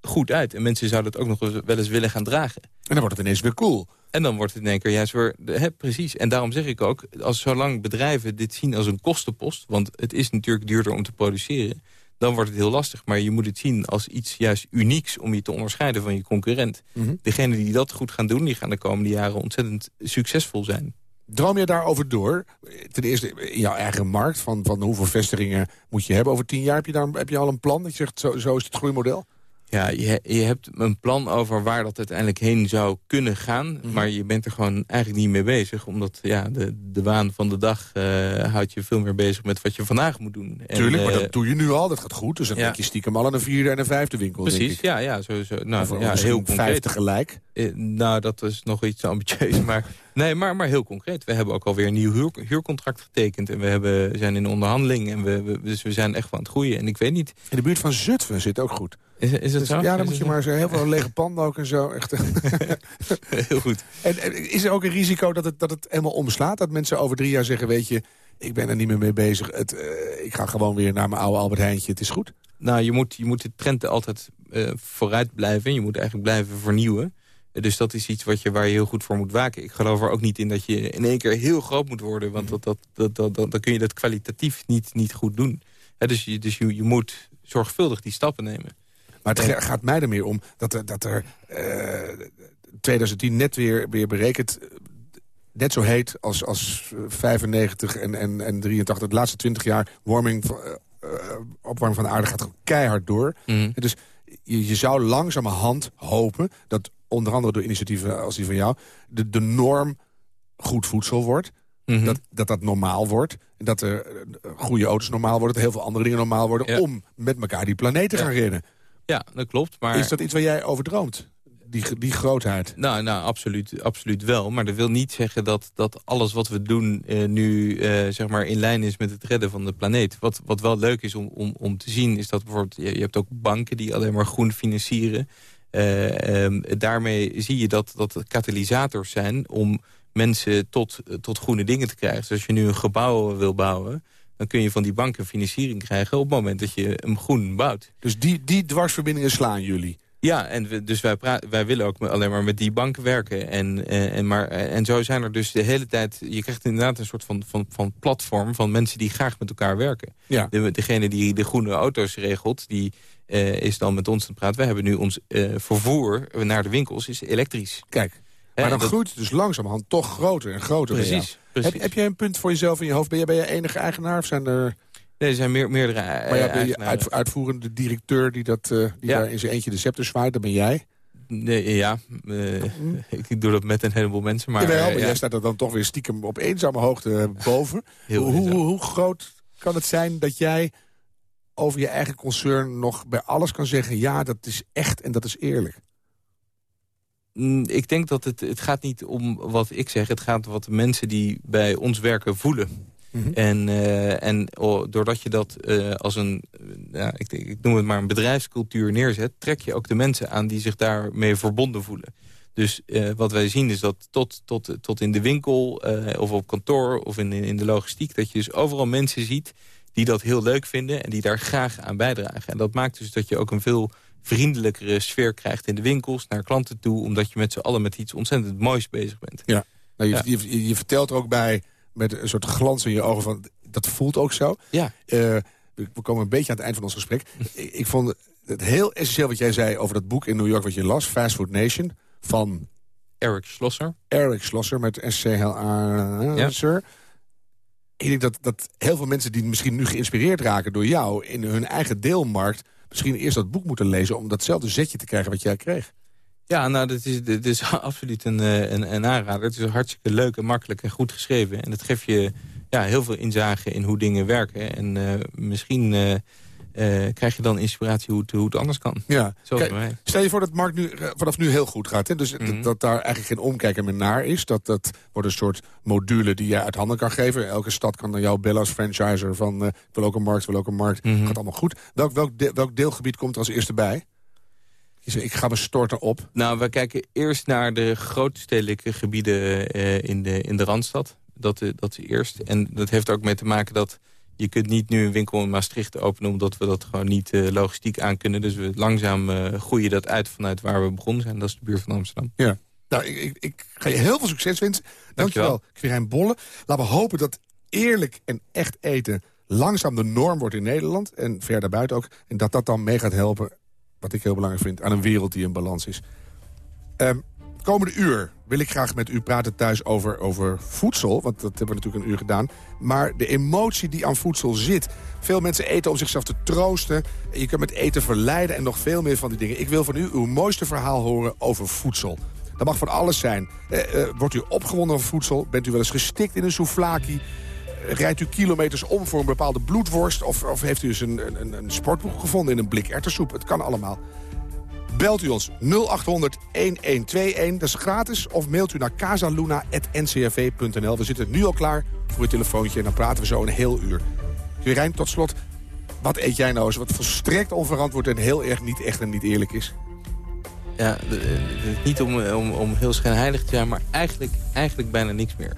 goed uit. En mensen zouden het ook nog wel eens willen gaan dragen. En dan wordt het ineens weer cool. En dan wordt het in één keer juist weer... Hè, precies. En daarom zeg ik ook, als zolang bedrijven dit zien als een kostenpost... want het is natuurlijk duurder om te produceren... dan wordt het heel lastig. Maar je moet het zien als iets juist unieks... om je te onderscheiden van je concurrent. Mm -hmm. Degenen die dat goed gaan doen... die gaan de komende jaren ontzettend succesvol zijn. Droom je daarover door? Ten eerste in jouw eigen markt, van, van hoeveel vestigingen moet je hebben over tien jaar? Heb je, daar, heb je al een plan? Dat je zegt, zo, zo is het groeimodel? Ja, je, je hebt een plan over waar dat uiteindelijk heen zou kunnen gaan. Mm -hmm. Maar je bent er gewoon eigenlijk niet mee bezig. Omdat ja, de, de waan van de dag uh, houdt je veel meer bezig met wat je vandaag moet doen. Tuurlijk, maar dat doe je nu al. Dat gaat goed. Dus dan ja. denk je stiekem al aan een vierde en een vijfde winkel. Precies, ja, ja, sowieso. Nou, of, ja, heel concreet. vijf tegelijk. Uh, nou, dat is nog iets ambitieus. maar nee, maar, maar heel concreet. We hebben ook alweer een nieuw huur, huurcontract getekend. En we hebben, zijn in onderhandeling. En we, we, dus we zijn echt van het groeien. En ik weet niet... In de buurt van Zutphen zit ook goed. Is, is het Dus zo? ja, dan Is moet je zo? maar zo heel veel lege panden ook en zo. Echt. *laughs* Heel goed. en, en is er ook een risico dat het, dat het helemaal omslaat? Dat mensen over drie jaar zeggen, weet je, ik ben er niet meer mee bezig. Het, eh, ik ga gewoon weer naar mijn oude Albert Heijntje. Het is goed. Nou, je moet, je moet de trend altijd eh, vooruit blijven. Je moet eigenlijk blijven vernieuwen. Dus dat is iets wat je, waar je heel goed voor moet waken. Ik geloof er ook niet in dat je in één keer heel groot moet worden. Want dat, dat, dat, dat, dat- dan kun je dat kwalitatief niet, niet goed doen. Dus je, dus je, je moet zorgvuldig die stappen nemen. Maar het ga- gaat mij er meer om dat er, dat er eh, 2010 net weer, weer berekend... eh, net zo heet als, als 95 en, en, en 83. De laatste 20 jaar warming, eh, eh, opwarming van de aarde gaat keihard door. En Dus je, je zou langzamerhand hopen dat onder andere door initiatieven als die van jou... de, de norm goed voedsel wordt. Mhm. Dat, dat dat normaal wordt. En dat er eh, goede auto's normaal worden. Dat heel veel andere dingen normaal worden. Ja. Om met elkaar die planeet te gaan redden. Ja, dat klopt. Maar... Is dat iets waar jij over droomt? Die, die grootheid? Nou, nou absoluut, absoluut wel. Maar dat wil niet zeggen dat, dat alles wat we doen eh, nu eh, zeg maar in lijn is met het redden van de planeet. Wat, wat wel leuk is om, om, om te zien is dat bijvoorbeeld... Je, je hebt ook banken die alleen maar groen financieren. Eh, ehm, daarmee zie je dat, dat katalysators zijn om mensen tot, tot groene dingen te krijgen. Dus als je nu een gebouw wil bouwen... dan kun je van die banken financiering krijgen op het moment dat je hem groen bouwt. Dus die, die dwarsverbindingen slaan jullie? Ja, en we, dus wij, wij willen ook alleen maar met die banken werken. En, eh, en, maar, eh, en zo zijn er dus de hele tijd... Je krijgt inderdaad een soort van, van, van platform van mensen die graag met elkaar werken. Ja. De, degene die de groene auto's regelt, die eh, is dan met ons aan het praten. Wij hebben nu ons vervoer naar de winkels, is elektrisch. Kijk, maar dan dat- groeit het dus langzamerhand toch groter en groter. precies. Heb, heb jij een punt voor jezelf in je hoofd? Ben jij, ben jij enige eigenaar? Of zijn er, Nee, er zijn meer, meerdere eh, maar ja, ben je uit, uitvoerende directeur die, dat, eh, die Ja. daar in zijn eentje de scepter zwaait? Dat ben jij. Nee, ja, eh, *laughs* ik doe dat met een heleboel mensen. Maar, Jawel, eh, maar ja, jij staat er dan toch weer stiekem op eenzame hoogte boven. *laughs* heel hoe, hoe groot kan het zijn dat jij over je eigen concern nog bij alles kan zeggen... ja, dat is echt en dat is eerlijk? Mm, Ik denk dat het, het gaat niet om wat ik zeg. Het gaat om wat de mensen die bij ons werken voelen. Mhm. En, eh, en oh, doordat je dat eh, als een, eh, ja, ik, ik noem het maar een bedrijfscultuur neerzet... trek je ook de mensen aan die zich daarmee verbonden voelen. Dus wat wij zien is dat tot, tot, tot in de winkel of op kantoor of in, in de logistiek... dat je dus overal mensen ziet die dat heel leuk vinden... en die daar graag aan bijdragen. En dat maakt dus dat je ook een veel vriendelijkere sfeer krijgt in de winkels... naar klanten toe, omdat je met z'n allen met iets ontzettend moois bezig bent. Ja. Nou, je, Ja. je, je vertelt er ook bij met een soort glans in je ogen van... dat voelt ook zo. Ja. Eh, we komen een beetje aan het eind van ons gesprek. *laughs* ik, ik vond het heel essentieel wat jij zei over dat boek in New York... wat je las, Fast Food Nation, van Eric Schlosser. Eric Schlosser met SCHL. Sir. Ik denk dat, dat heel veel mensen die misschien nu geïnspireerd raken door jou... in hun eigen deelmarkt misschien eerst dat boek moeten lezen... om datzelfde zetje te krijgen wat jij kreeg. Ja, nou, dat is, *laughs* absoluut een, eh, een, een aanrader. Het is hartstikke leuk en makkelijk en goed geschreven. En dat geeft je ja, heel veel inzage in hoe dingen werken. En eh, misschien eh, eh, krijg je dan inspiratie hoe het, hoe het anders kan. Ja. Kijk, mij. Stel je voor dat Mark nu, eh, vanaf nu heel goed gaat. Hè? Dus dat- Mhm. dat, daar eigenlijk geen omkijken meer naar is. Dat, dat wordt een soort module die je uit handen kan geven. Elke stad kan dan jou bellen als franchiser van... ik wil ook een markt, wil ook een markt. Mhm. Gaat allemaal goed. Welk, welk, de- welk deelgebied komt er als eerste bij? Ik ga me storten op. Nou, we kijken eerst naar de grootstedelijke gebieden in, de, in de Randstad. Dat, dat is eerst. En dat heeft ook mee te maken dat je kunt niet nu een winkel in Maastricht openen... omdat we dat gewoon niet eh, logistiek aan kunnen. Dus we langzaam eh, groeien dat uit vanuit waar we begonnen zijn. Dat is de buurt van Amsterdam. Ja. Nou, ik, ik, ik ga je heel veel succes wensen. Dankjewel, Dankjewel. Quirijn Bolle. Laten we hopen dat eerlijk en echt eten langzaam de norm wordt in Nederland. En ver daarbuiten ook. En dat dat dan mee gaat helpen, wat ik heel belangrijk vind... aan een wereld die in balans is. Ehm, komende uur wil ik graag met u praten thuis over, over voedsel. Want dat hebben we natuurlijk een uur gedaan. Maar de emotie die aan voedsel zit. Veel mensen eten om zichzelf te troosten. Je kunt met eten verleiden en nog veel meer van die dingen. Ik wil van u uw mooiste verhaal horen over voedsel. Dat mag van alles zijn. Eh, eh, wordt u opgewonden van voedsel? Bent u wel eens gestikt in een souvlaki? Rijdt u kilometers om voor een bepaalde bloedworst? Of, of heeft u eens een, een, een sportboek gevonden in een blik erwtensoep? Het kan allemaal. Belt u ons 0800 1121, dat is gratis. Of mailt u naar casaluna.ncrv.nl. We zitten nu al klaar voor uw telefoontje en dan praten we zo een heel uur. Quirijn, tot slot, Wat eet jij nou eens wat volstrekt onverantwoord en heel erg niet echt en niet eerlijk is? Ja, niet om, om, om heel schijnheilig te zijn, maar eigenlijk, eigenlijk bijna niks meer.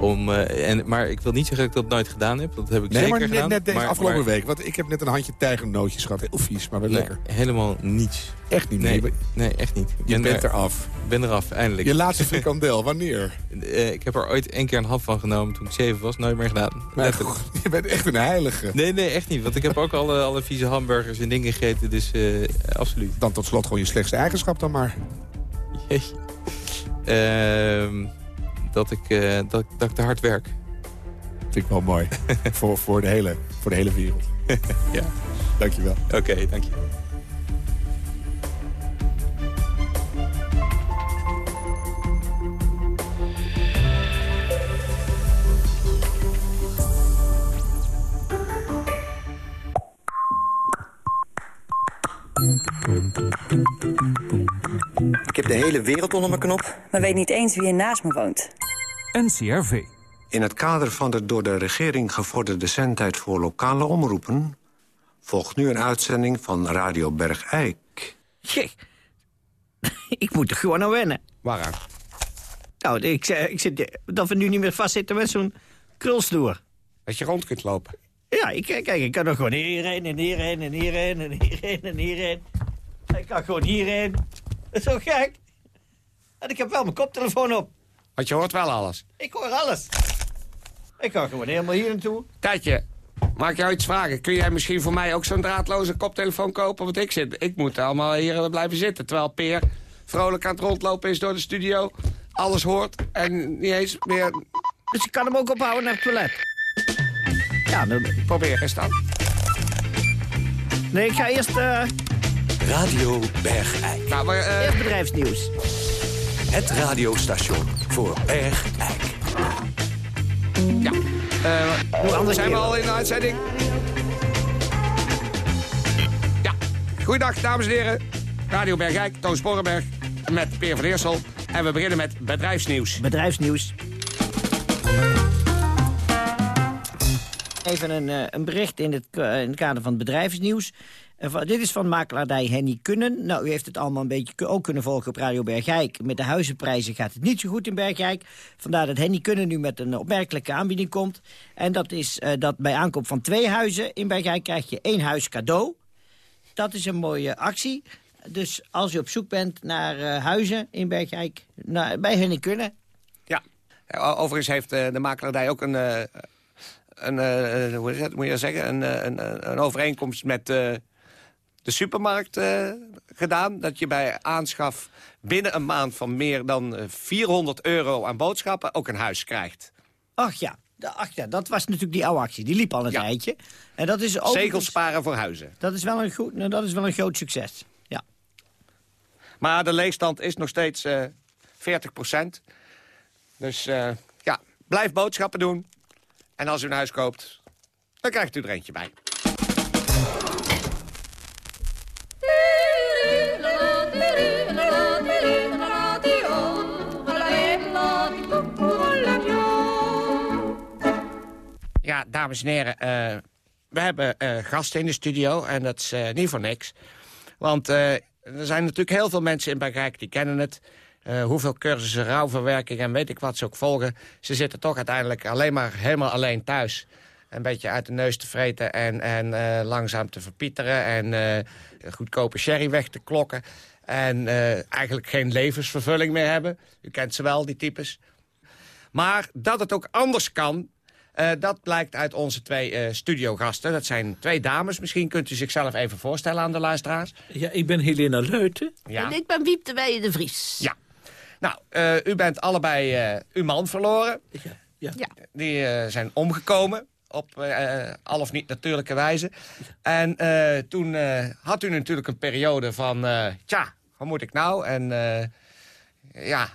Om, eh, en, maar ik wil niet zeggen dat ik dat nooit gedaan heb. Dat heb ik Nee, zeker maar net, gedaan. net deze maar- afgelopen maar- week. Want ik heb net een handje tijgernootjes gehad. Heel vies, maar wel Nee, lekker. helemaal niets. Echt niet. Nee, Nee, echt niet. Ik je ben, bent er, eraf. ben eraf, eindelijk. Je laatste frikandel, wanneer? Eh, ik heb er ooit één keer een hap van genomen toen ik zeven was. Nooit meer gedaan. Maar je bent echt een heilige. Nee, nee, echt niet. Want ik heb ook alle, alle vieze hamburgers en dingen gegeten. Dus eh, absoluut. Dan tot slot gewoon je slechtste eigenschap dan maar. *laughs* Jeetje. Ehm, dat, ik, eh, dat, dat ik te hard werk. Vind ik wel mooi. *laughs* voor, voor, de hele, voor de hele wereld. Ja. Dankjewel. Oké, dank je. Ik heb de hele wereld onder mijn knop. maar weet niet eens wie er naast me woont. NCRV. In het kader van de door de regering gevorderde zendtijd voor lokale omroepen... volgt nu een uitzending van Radio Bergijk. Jee. *laughs* ik moet er gewoon aan wennen. Waaraan? Nou, ik, zeg- ik zit, dat we nu niet meer vastzitten met zo'n krulstoer. Dat je rond kunt lopen. Ja, ik, kijk, ik kan er gewoon hierheen en hierheen en hierheen en hierheen en hierheen. Ik kan gewoon hierheen. Dat is zo gek. En ik heb wel mijn koptelefoon op. Want je hoort wel alles. Ik hoor alles. Ik kan gewoon helemaal hier naartoe. Tijdje, mag ik jou iets vragen? Kun jij misschien voor mij ook zo'n draadloze koptelefoon kopen? Want ik, zit, ik moet allemaal hier blijven zitten. Terwijl Peer vrolijk aan het rondlopen is door de studio. Alles hoort en niet eens meer... Dus ik kan hem ook ophouden naar het toilet. Ja, dan... Probeer eens dan. Nee, ik ga eerst... eh Radio Bergijk. Nou, maar, eh, eerst bedrijfsnieuws. Het radiostation voor Bergijk. ja. Eh, Hoe anders zijn we al in de uitzending? Ja. Goeiedag, dames en heren. Radio Bergijk, Toon Sporenberg met Peer van Eersel. En we beginnen met bedrijfsnieuws. Bedrijfsnieuws. Even een, eh, een bericht in het, ka- in het kader van het bedrijfsnieuws. Dit is van makelaardij Henny Kunnen. Nou, u heeft het allemaal een beetje ook kunnen volgen op Radio Bergijk. Met de huizenprijzen gaat het niet zo goed in Bergijk. Vandaar dat Henny Kunnen nu met een opmerkelijke aanbieding komt. En dat is eh, dat bij aankoop van twee huizen in Bergijk krijg je één huis cadeau. Dat is een mooie actie. Dus als u op zoek bent naar eh, huizen in Bergijk, nou, bij Henny Kunnen... Ja. Overigens heeft eh, de makelaardij ook een, een hoe is moet je zeggen, een, een, een overeenkomst met de supermarkt eh, gedaan. Dat je bij aanschaf binnen een maand van meer dan eh, 400 euro aan boodschappen ook een huis krijgt. Ach ja, ach ja, dat was natuurlijk die oude actie. Die liep al een Ja. tijdje. En dat is ook. Zegels sparen voor huizen. Dat is, wel een goed, nou, dat is wel een groot succes. Ja. Maar de leegstand is nog steeds eh 40% Dus eh, ja, blijf boodschappen doen. En als u een huis koopt, dan krijgt u er eentje bij. Dames en heren, eh, we hebben eh, gasten in de studio en dat is eh, niet voor niks. Want er zijn natuurlijk heel veel mensen in Bergijk die kennen het. Hoeveel cursussen rouwverwerking en weet ik wat ze ook volgen. Ze zitten toch uiteindelijk alleen maar helemaal alleen thuis. Een beetje uit de neus te vreten en, en langzaam te verpieteren. En goedkope sherry weg te klokken. En eigenlijk geen levensvervulling meer hebben. U kent ze wel, die types. Maar dat het ook anders kan, eh, dat blijkt uit onze twee eh, studiogasten. Dat zijn twee dames. Misschien kunt u zichzelf even voorstellen aan de luisteraars. Ja, ik ben Helena Leuten. Ja. En ik ben Wiep de Weijen de Vries. Ja. Nou, eh, u bent allebei eh, uw man verloren. Ja, ja. Ja. Die eh, zijn omgekomen op eh, al of niet natuurlijke wijze. En eh, toen eh, had u natuurlijk een periode van... eh, tja, wat moet ik nou? En eh, ja,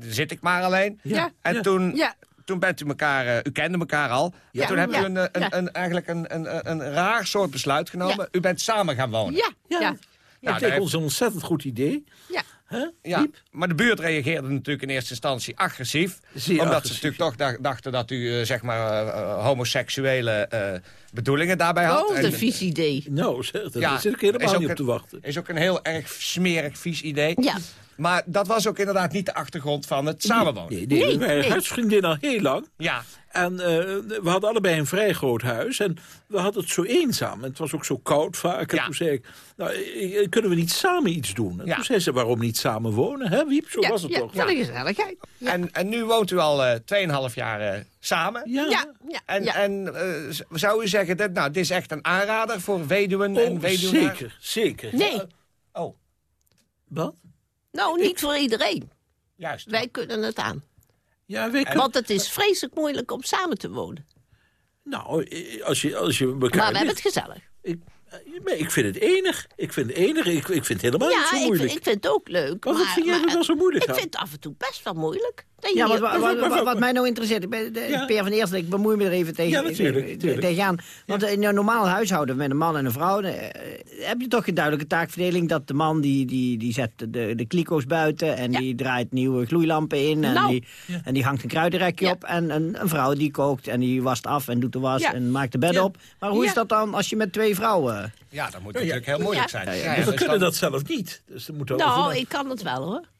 zit ik maar alleen. Ja. En ja. toen... Ja. Toen bent u elkaar, eh, u kende elkaar al. Ja. En toen hebt Ja. u een, eh, een, Ja. een, eigenlijk een, een, een raar soort besluit genomen. Ja. U bent samen gaan wonen. Ja, ja. Ja. dat leek ons een ontzettend goed idee. Ja. Hè? Ja, maar de buurt reageerde natuurlijk in eerste instantie agressief. Zeer omdat agressief. ze natuurlijk toch dacht- dachten dat u eh, zeg maar homoseksuele eh, bedoelingen daarbij had. Oh, En- dat vies idee. Nou, zeg, daar Ja, zit ik helemaal is ook niet op een- te wachten. Is ook een heel erg smerig, vies idee. Ja. Maar dat was ook inderdaad niet de achtergrond van het samenwonen. Nee, nee, Nee, nee. huisvriendin al heel lang. Ja, En eh, we hadden allebei een vrij groot huis. En we hadden het zo eenzaam. En het was ook zo koud vaak. En Ja. toen zei ik, nou, eh, kunnen we niet samen iets doen? En Ja. toen zei ze, waarom niet samen wonen? Hè, Wiep? Zo Ja, was het ja, toch? van de gezelligheid. Ja. En, en nu woont u al eh 2,5 jaar eh, samen. Ja. Ja, ja, En, ja. en eh, zou u zeggen, dat, nou, dit is echt een aanrader voor weduwen en Oh, weduwnaars? zeker, zeker. Nee, Oh, Wat? Nou niet voor iedereen. juist. Wij kunnen het aan. Ja, wij kunnen- Want het is vreselijk moeilijk om samen te wonen. Nou, als je, als je elkaar... Maar we hebben het gezellig. Ik, ik vind het enig. Ik vind het enig. Ik, ik vind het helemaal niet Ja, zo moeilijk. ik vind het ook leuk. Wat maar, vind jij er maar, dan zo moeilijk Ik aan? vind het af en toe best wel moeilijk. Dat je Ja, wat, wat, wat, maar- wat- wat mij nou interesseert, ik ben de Ja. Peer van Eersel, ik bemoei me er even tegen, Ja, natuurlijk, tegen- tuurlijk. tegenaan. Want in een normaal huishouden met een man en een vrouw, eh, heb je toch een duidelijke taakverdeling dat de man die, die, die zet de, de kliko's buiten en Ja. die draait nieuwe gloeilampen in en, Nou. die, en die hangt een kruidenrekje Ja. op. En een, een vrouw die kookt en die wast af en doet de was Ja. en maakt de bed Ja. op. Maar hoe Ja. is dat dan als je met twee vrouwen... Ja, dat moet natuurlijk heel moeilijk Ja. zijn. Ja, Ja, we dus kunnen dan- dat zelf niet. Dus er moet ook Nou, ik kan het wel hoor.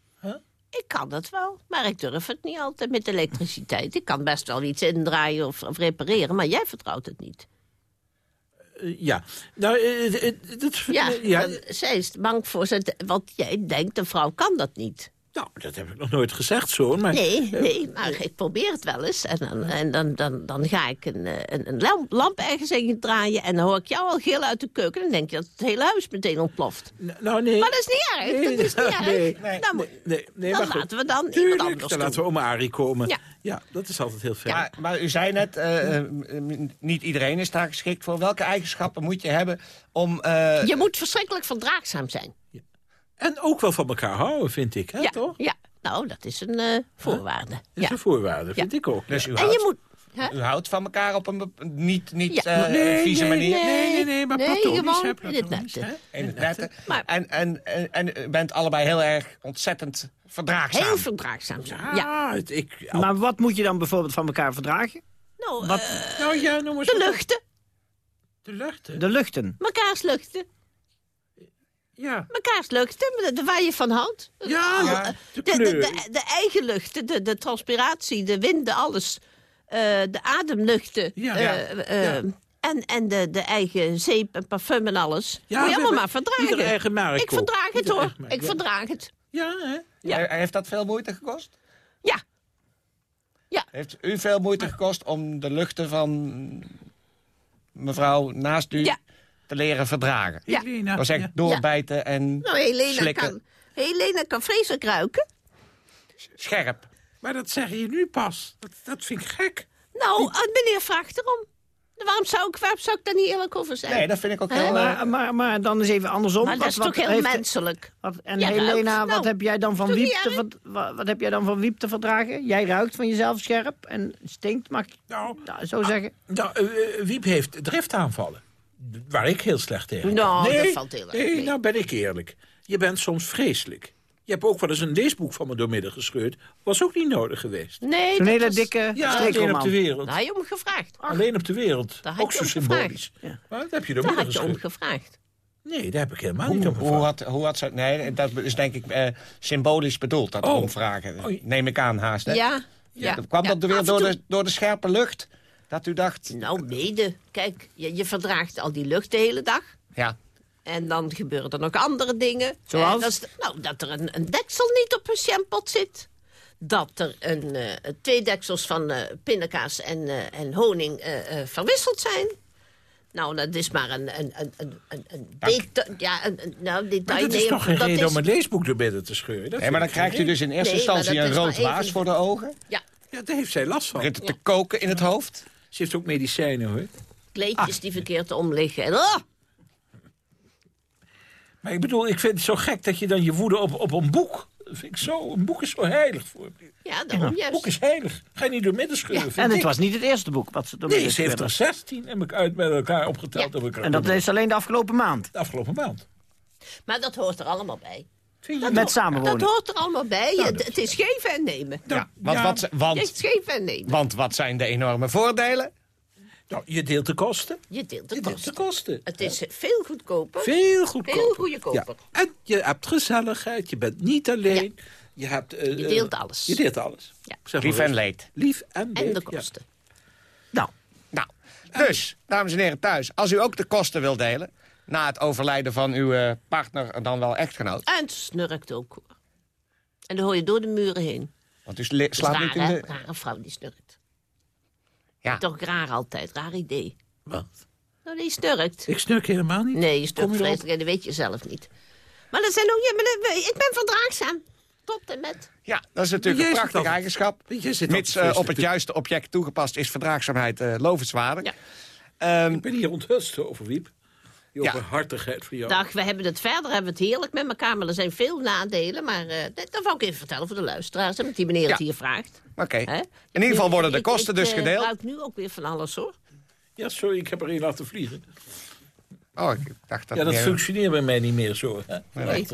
Ik kan het wel, maar ik durf het niet altijd met elektriciteit. Ik kan best wel iets indraaien of, of repareren, maar jij vertrouwt het niet. Eh, ja, nou, eh, eh, dat... Ja, eh, ja, zij is bang voor ze, want jij denkt, een vrouw kan dat niet. Nou, dat heb ik nog nooit gezegd zo. Maar, Nee, nee, maar ik probeer het wel eens. En dan, en dan, dan, dan ga ik een, eh, een, een lamp, lamp ergens in draaien... en dan hoor ik jou al gil uit de keuken... en dan denk je dat het hele huis meteen ontploft. nou, nee. Maar dat is niet erg, Nee, dat is *laughs* niet erg. nee, nee, dan moet- Nee, nee, dan maar goed. laten we dan iemand Tuurlijk, anders dan doen. laten we oma Arie komen. Ja. Ja. dat is altijd heel fijn. Maar, maar u zei net, eh, eh, niet iedereen is daar geschikt voor. Welke eigenschappen moet je hebben om... eh, Je moet verschrikkelijk verdraagzaam zijn. En ook wel van elkaar houden, vind ik, hè, ja, toch? ja, nou, dat is een eh, voorwaarde. Dat is Ja. een voorwaarde, vind ik ook. Dus u En houdt, je moet... Hè? u houdt van elkaar op een niet, niet Ja. eh, Nee, vieze nee, manier? nee, nee, nee, maar Nee, platonisch, gewoon hè, in het platonisch, nette. hè? In het nette. Maar- En, en, en, en u bent allebei heel erg ontzettend verdraagzaam. Heel verdraagzaam zijn. Ja. Ja, het, ik... Maar wat moet je dan bijvoorbeeld van elkaar verdragen? Nou, Wat- eh, nou ja, noem eens de luchten. De luchten. De luchten. Mekaars luchten. Ja. Mekaars luchten, de, de waar je van houdt. Ja, Al- ja, de de, de, kleur. de, de eigen luchten, de, de transpiratie, de winden, alles. Eh, de ademluchten. Ja. eh, Ja. eh, Ja. En, en de, de eigen zeep en parfum en alles. Ja, Moet je allemaal maar verdragen. ieder eigen merk Ik verdraag het Ieder hoor. merk, Ik ja. verdraag het. Ja, hè? Ja. Eh, Heeft dat veel moeite gekost? Ja. Ja. Heeft u veel moeite gekost om de luchten van mevrouw naast u Ja. Te leren verdragen? Ja. Helena, Dat was echt ja. doorbijten en Nou, Helena slikken. kan, Helena kan vreselijk ruiken. Scherp. Maar dat zeg je nu pas. Dat, dat vind ik gek. Nou, eh, meneer vraagt erom. Waarom zou ik, waarom zou ik daar niet eerlijk over zijn? Nee, dat vind ik ook heel... eh, Maar, maar, maar dan is even andersom. Maar dat is toch heel heeft- menselijk? Wat, en Jij Helena, ruikt. wat Nou, heb jij dan van Wiep te, erg? verd- wa- wat heb jij dan van Wiep te verdragen? Jij ruikt van jezelf scherp en stinkt, mag ik Nou, nou, zo zeggen? nou eh, eh, Wiep heeft driftaanvallen. Waar ik heel slecht tegen kan. Nou, nee, dat valt heel erg Nee, mee. nou ben ik eerlijk. Je bent soms vreselijk. Je hebt ook wel eens een leesboek van me doormidden gescheurd. Was ook niet nodig geweest. Nee, dat hele was- dikke Ja, alleen op de wereld. Daar had je om gevraagd. Ach, Alleen op de wereld. Daar Ook zo symbolisch. Ja. Maar dat heb je daar had je om gevraagd. Nee, daar heb ik helemaal niet om Hoe, hoe, gevraagd. had, hoe had ze... Nee, dat is denk ik eh, symbolisch bedoeld, dat Oh. omvragen. Oei. Neem ik aan haast, hè? Ja. ja. Kwam ja, dat weer door toe- de, door de scherpe lucht? Dat u dacht... Nou, mede. Kijk, je, je verdraagt al die lucht de hele dag. Ja, En dan gebeuren er nog andere dingen. Zoals? Eh, dat, is- nou, dat er een, een deksel niet op een jampot zit. Dat er een, eh, twee deksels van eh pindakaas en, eh, en honing eh, eh, verwisseld zijn. Nou, dat is maar een, een, een, een, een, een deta- ja, een, een- nou, detail. Maar dat is toch geen dat reden is- om een leesboek doormidden te scheuren? Dat nee, maar dan krijgt u dus in eerste Nee, instantie een rood even- waas voor de ogen. Ja. Ja, daar heeft zij last van. Begint te koken in het hoofd. Ze heeft ook medicijnen, hoor. kleedjes die verkeerd om liggen. En, oh, Maar ik bedoel, ik vind het zo gek dat je dan je woede op, op een boek... Dat vind ik zo, een boek is zo heilig voor me. ja, daarom Een juist. boek is heilig. Ga je niet door midden scheuren, En het ik. was niet het eerste boek wat ze door Nee, midden ze heeft er scheurde. 16 heb ik uit met elkaar opgeteld. Ja. En dat is alleen de afgelopen maand. de afgelopen maand. Maar dat hoort er allemaal bij. Met Dat ho- samenwonen. Dat hoort er allemaal bij. Nou, het is geven en nemen. Ja, want, Ja. wat, Het want, is geven en nemen. want wat zijn de enorme voordelen? Nou, je deelt de kosten. Je deelt de Je deelt kosten. de kosten. Het is eh, veel goedkoper. Veel goedkoper. Veel goedkoper. Ja. En je hebt gezelligheid, je bent niet alleen. Je, hebt, eh, Je deelt alles. Je deelt alles. Ja. Zeg maar Lief en leed. Lief en En de ja. kosten. Nou, Nou, dus, dames en heren thuis, als u ook de kosten wilt delen... na het overlijden van uw eh, partner, dan wel echtgenoot... En het snurkt ook hoor. En dan hoor je door de muren heen. want u slaapt raar, niet in hè? de... Rare vrouw die snurkt. Ja. Toch raar altijd, raar idee. Wat? Nou, die snurkt. Ik snurk helemaal niet. Nee, je Kom snurkt vreselijk en dat weet je zelf niet. Maar dat zijn ook... Ja, maar dat- ik ben verdraagzaam. Tot en met. Ja, dat is natuurlijk een al- eigenschap. Mits eh, op het te- juiste object toegepast is verdraagzaamheid eh, lovenswaardig. Ja. Ehm, Ik ben hier onthutst over, Wiep. Die Ja. openhartigheid van jou. Dag, we hebben het verder, hebben we het heerlijk met elkaar. Maar er zijn veel nadelen. Maar eh, dat, dat wou ik even vertellen voor de luisteraars. Met die meneer Ja. het hier vraagt. Oké. Hè? In ieder geval worden de Ik- kosten ik, dus eh, gedeeld. gebruik nu ook weer van alles, hoor. Ja, sorry, ik heb er een laten vliegen. Oh, ik dacht dat... Ja, dat meer- functioneert bij mij niet meer zo. Hè? Nee.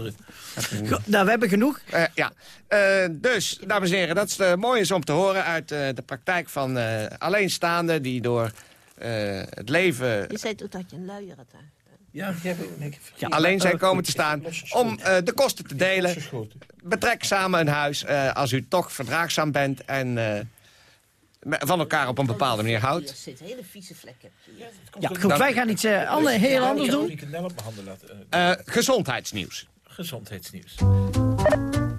Nou, we hebben genoeg. Eh, ja, Eh, dus, dames en heren, dat is eh, mooi is om te horen uit eh, de praktijk van eh alleenstaanden... die door eh, het leven Je zei toch dat je een luier had. Ja, vergeet- alleen zijn Oh, komen te staan... om eh, de kosten te delen. Betrek samen een huis eh, als u toch verdraagzaam bent... en eh, van elkaar op een bepaalde manier houdt. zit een hele vieze vlek. Heb je hier. Ja, goed, wij gaan iets ander, heel anders doen. heb een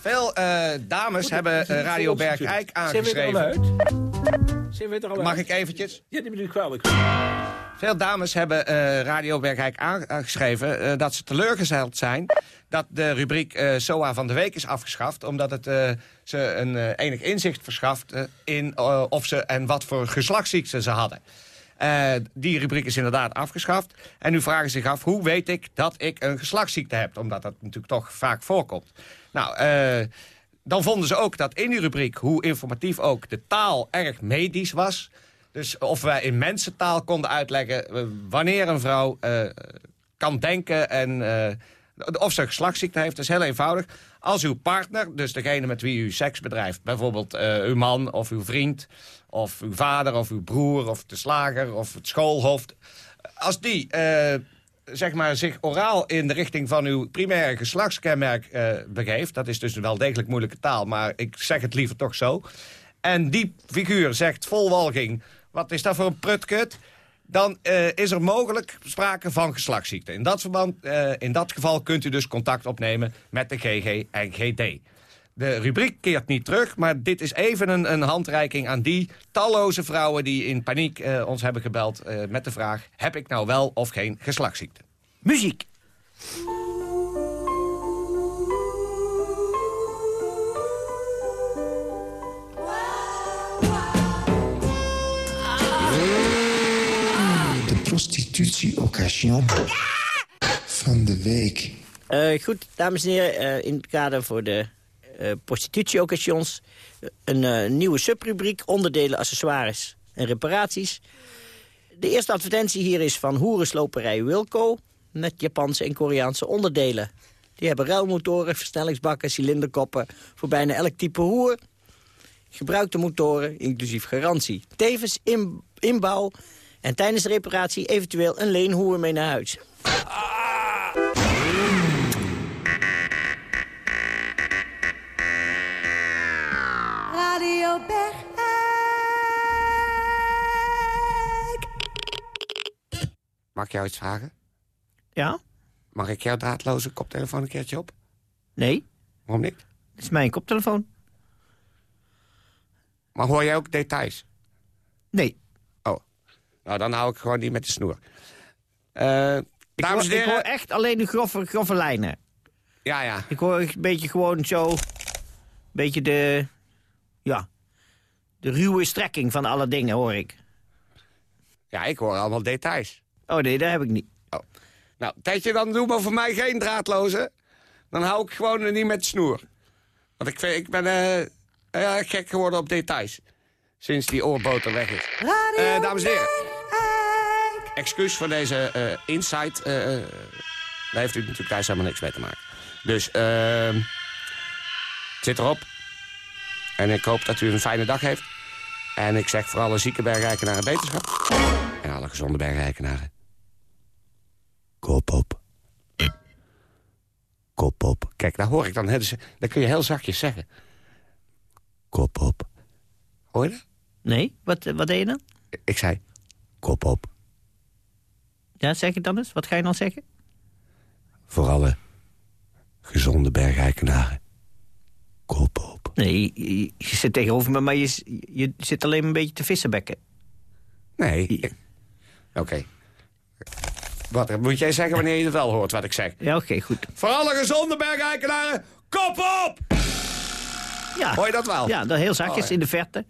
veel eh, dames hebben eh, Radio Bergijk Zijn we er al aangeschreven. uit? Zijn we er al Mag uit? ik eventjes? Ja, die bedoel ik kwalijk. Veel dames hebben eh, Radio Bergijk aan- aangeschreven dat ze teleurgesteld zijn dat de rubriek SOA van de Week is afgeschaft. Omdat het ze een enig inzicht verschaft in of ze en wat voor geslachtsziekten ze hadden. Eh, die rubriek is inderdaad afgeschaft. En nu vragen ze zich af, hoe weet ik dat ik een geslachtsziekte heb? Omdat dat natuurlijk toch vaak voorkomt. Nou, eh, dan vonden ze ook dat in die rubriek, hoe informatief ook, de taal erg medisch was. Dus of wij in mensentaal konden uitleggen eh, wanneer een vrouw kan denken en of ze een geslachtsziekte heeft. Is heel eenvoudig. Als uw partner, dus degene met wie u seks bedrijft, bijvoorbeeld eh, uw man of uw vriend, of uw vader of uw broer of de slager of het schoolhoofd, als die eh, zeg maar, zich oraal in de richting van uw primaire geslachtskenmerk eh, begeeft... dat is dus wel degelijk moeilijke taal, maar ik zeg het liever toch zo... en die figuur zegt vol walging, wat is dat voor een prutkut... dan eh, is er mogelijk sprake van geslachtsziekte. In dat, verband, eh, in dat geval kunt u dus contact opnemen met de GG en GD. De rubriek keert niet terug, maar dit is even een, een handreiking aan die talloze vrouwen... die in paniek eh, ons hebben gebeld met de vraag... heb ik nou wel of geen geslachtsziekte? Muziek. Prostitutie-occasion van de week. Eh, goed, dames en heren, eh, in het kader voor de eh prostitutie-occasions... een nieuwe subrubriek, onderdelen, accessoires en reparaties. De eerste advertentie hier is van hoerensloperij Wilco... met Japanse en Koreaanse onderdelen. Die hebben ruilmotoren, versnellingsbakken, cilinderkoppen... voor bijna elk type hoer. Gebruikte motoren, inclusief garantie. Tevens in, inbouw en tijdens de reparatie eventueel een leenhoer mee naar huis. Radio Bergijk. Mag ik jou iets vragen? Ja? Mag ik jouw draadloze koptelefoon een keertje op? Nee, Waarom niet? dat is mijn koptelefoon. Maar hoor jij ook details? Nee. Nou dan hou ik gewoon die met de snoer. Eh, Ik dames hoor, en ik hoor echt alleen de grove, grove lijnen. Ja, ja. Ik hoor een beetje gewoon zo... Een beetje de... Ja. De ruwe strekking van alle dingen hoor ik. Ja, ik hoor allemaal details. Oh nee, dat heb ik niet. Oh. Nou, Tijdje, dan doe maar voor mij geen draadloze. Dan hou ik gewoon niet met de snoer. Want ik, vind- ik ben eh, eh, gek geworden op details. Sinds die oorboter weg is. Eh, dames en heren. Excuus voor deze eh insight. eh, eh, daar heeft u natuurlijk thuis helemaal niks mee te maken. Dus, ehm zit erop. En ik hoop dat u een fijne dag heeft. En ik zeg voor alle zieke bergrijkenaren beterschap. En alle gezonde bergrijkenaren. Kop op. Kop op. Kijk, daar hoor ik dan. hè, dus, dat kun je heel zachtjes zeggen. Kop op. Hoor je dat? Nee? Wat, wat deed je dan? Ik zei, kop op. Ja, zeg het dan eens. Wat ga je dan zeggen? Voor alle gezonde bergrijkenaren. Nee, je, je zit tegenover me, maar je, je zit alleen een beetje te vissenbekken. Nee. Oké. Wat moet jij zeggen wanneer je het wel hoort wat ik zeg? Ja, oké, goed. Voor alle gezonde bergrijkenaren, kop op! Ja. Hoor je dat wel? Ja, dat heel zachtjes Oh, ja. in de verte.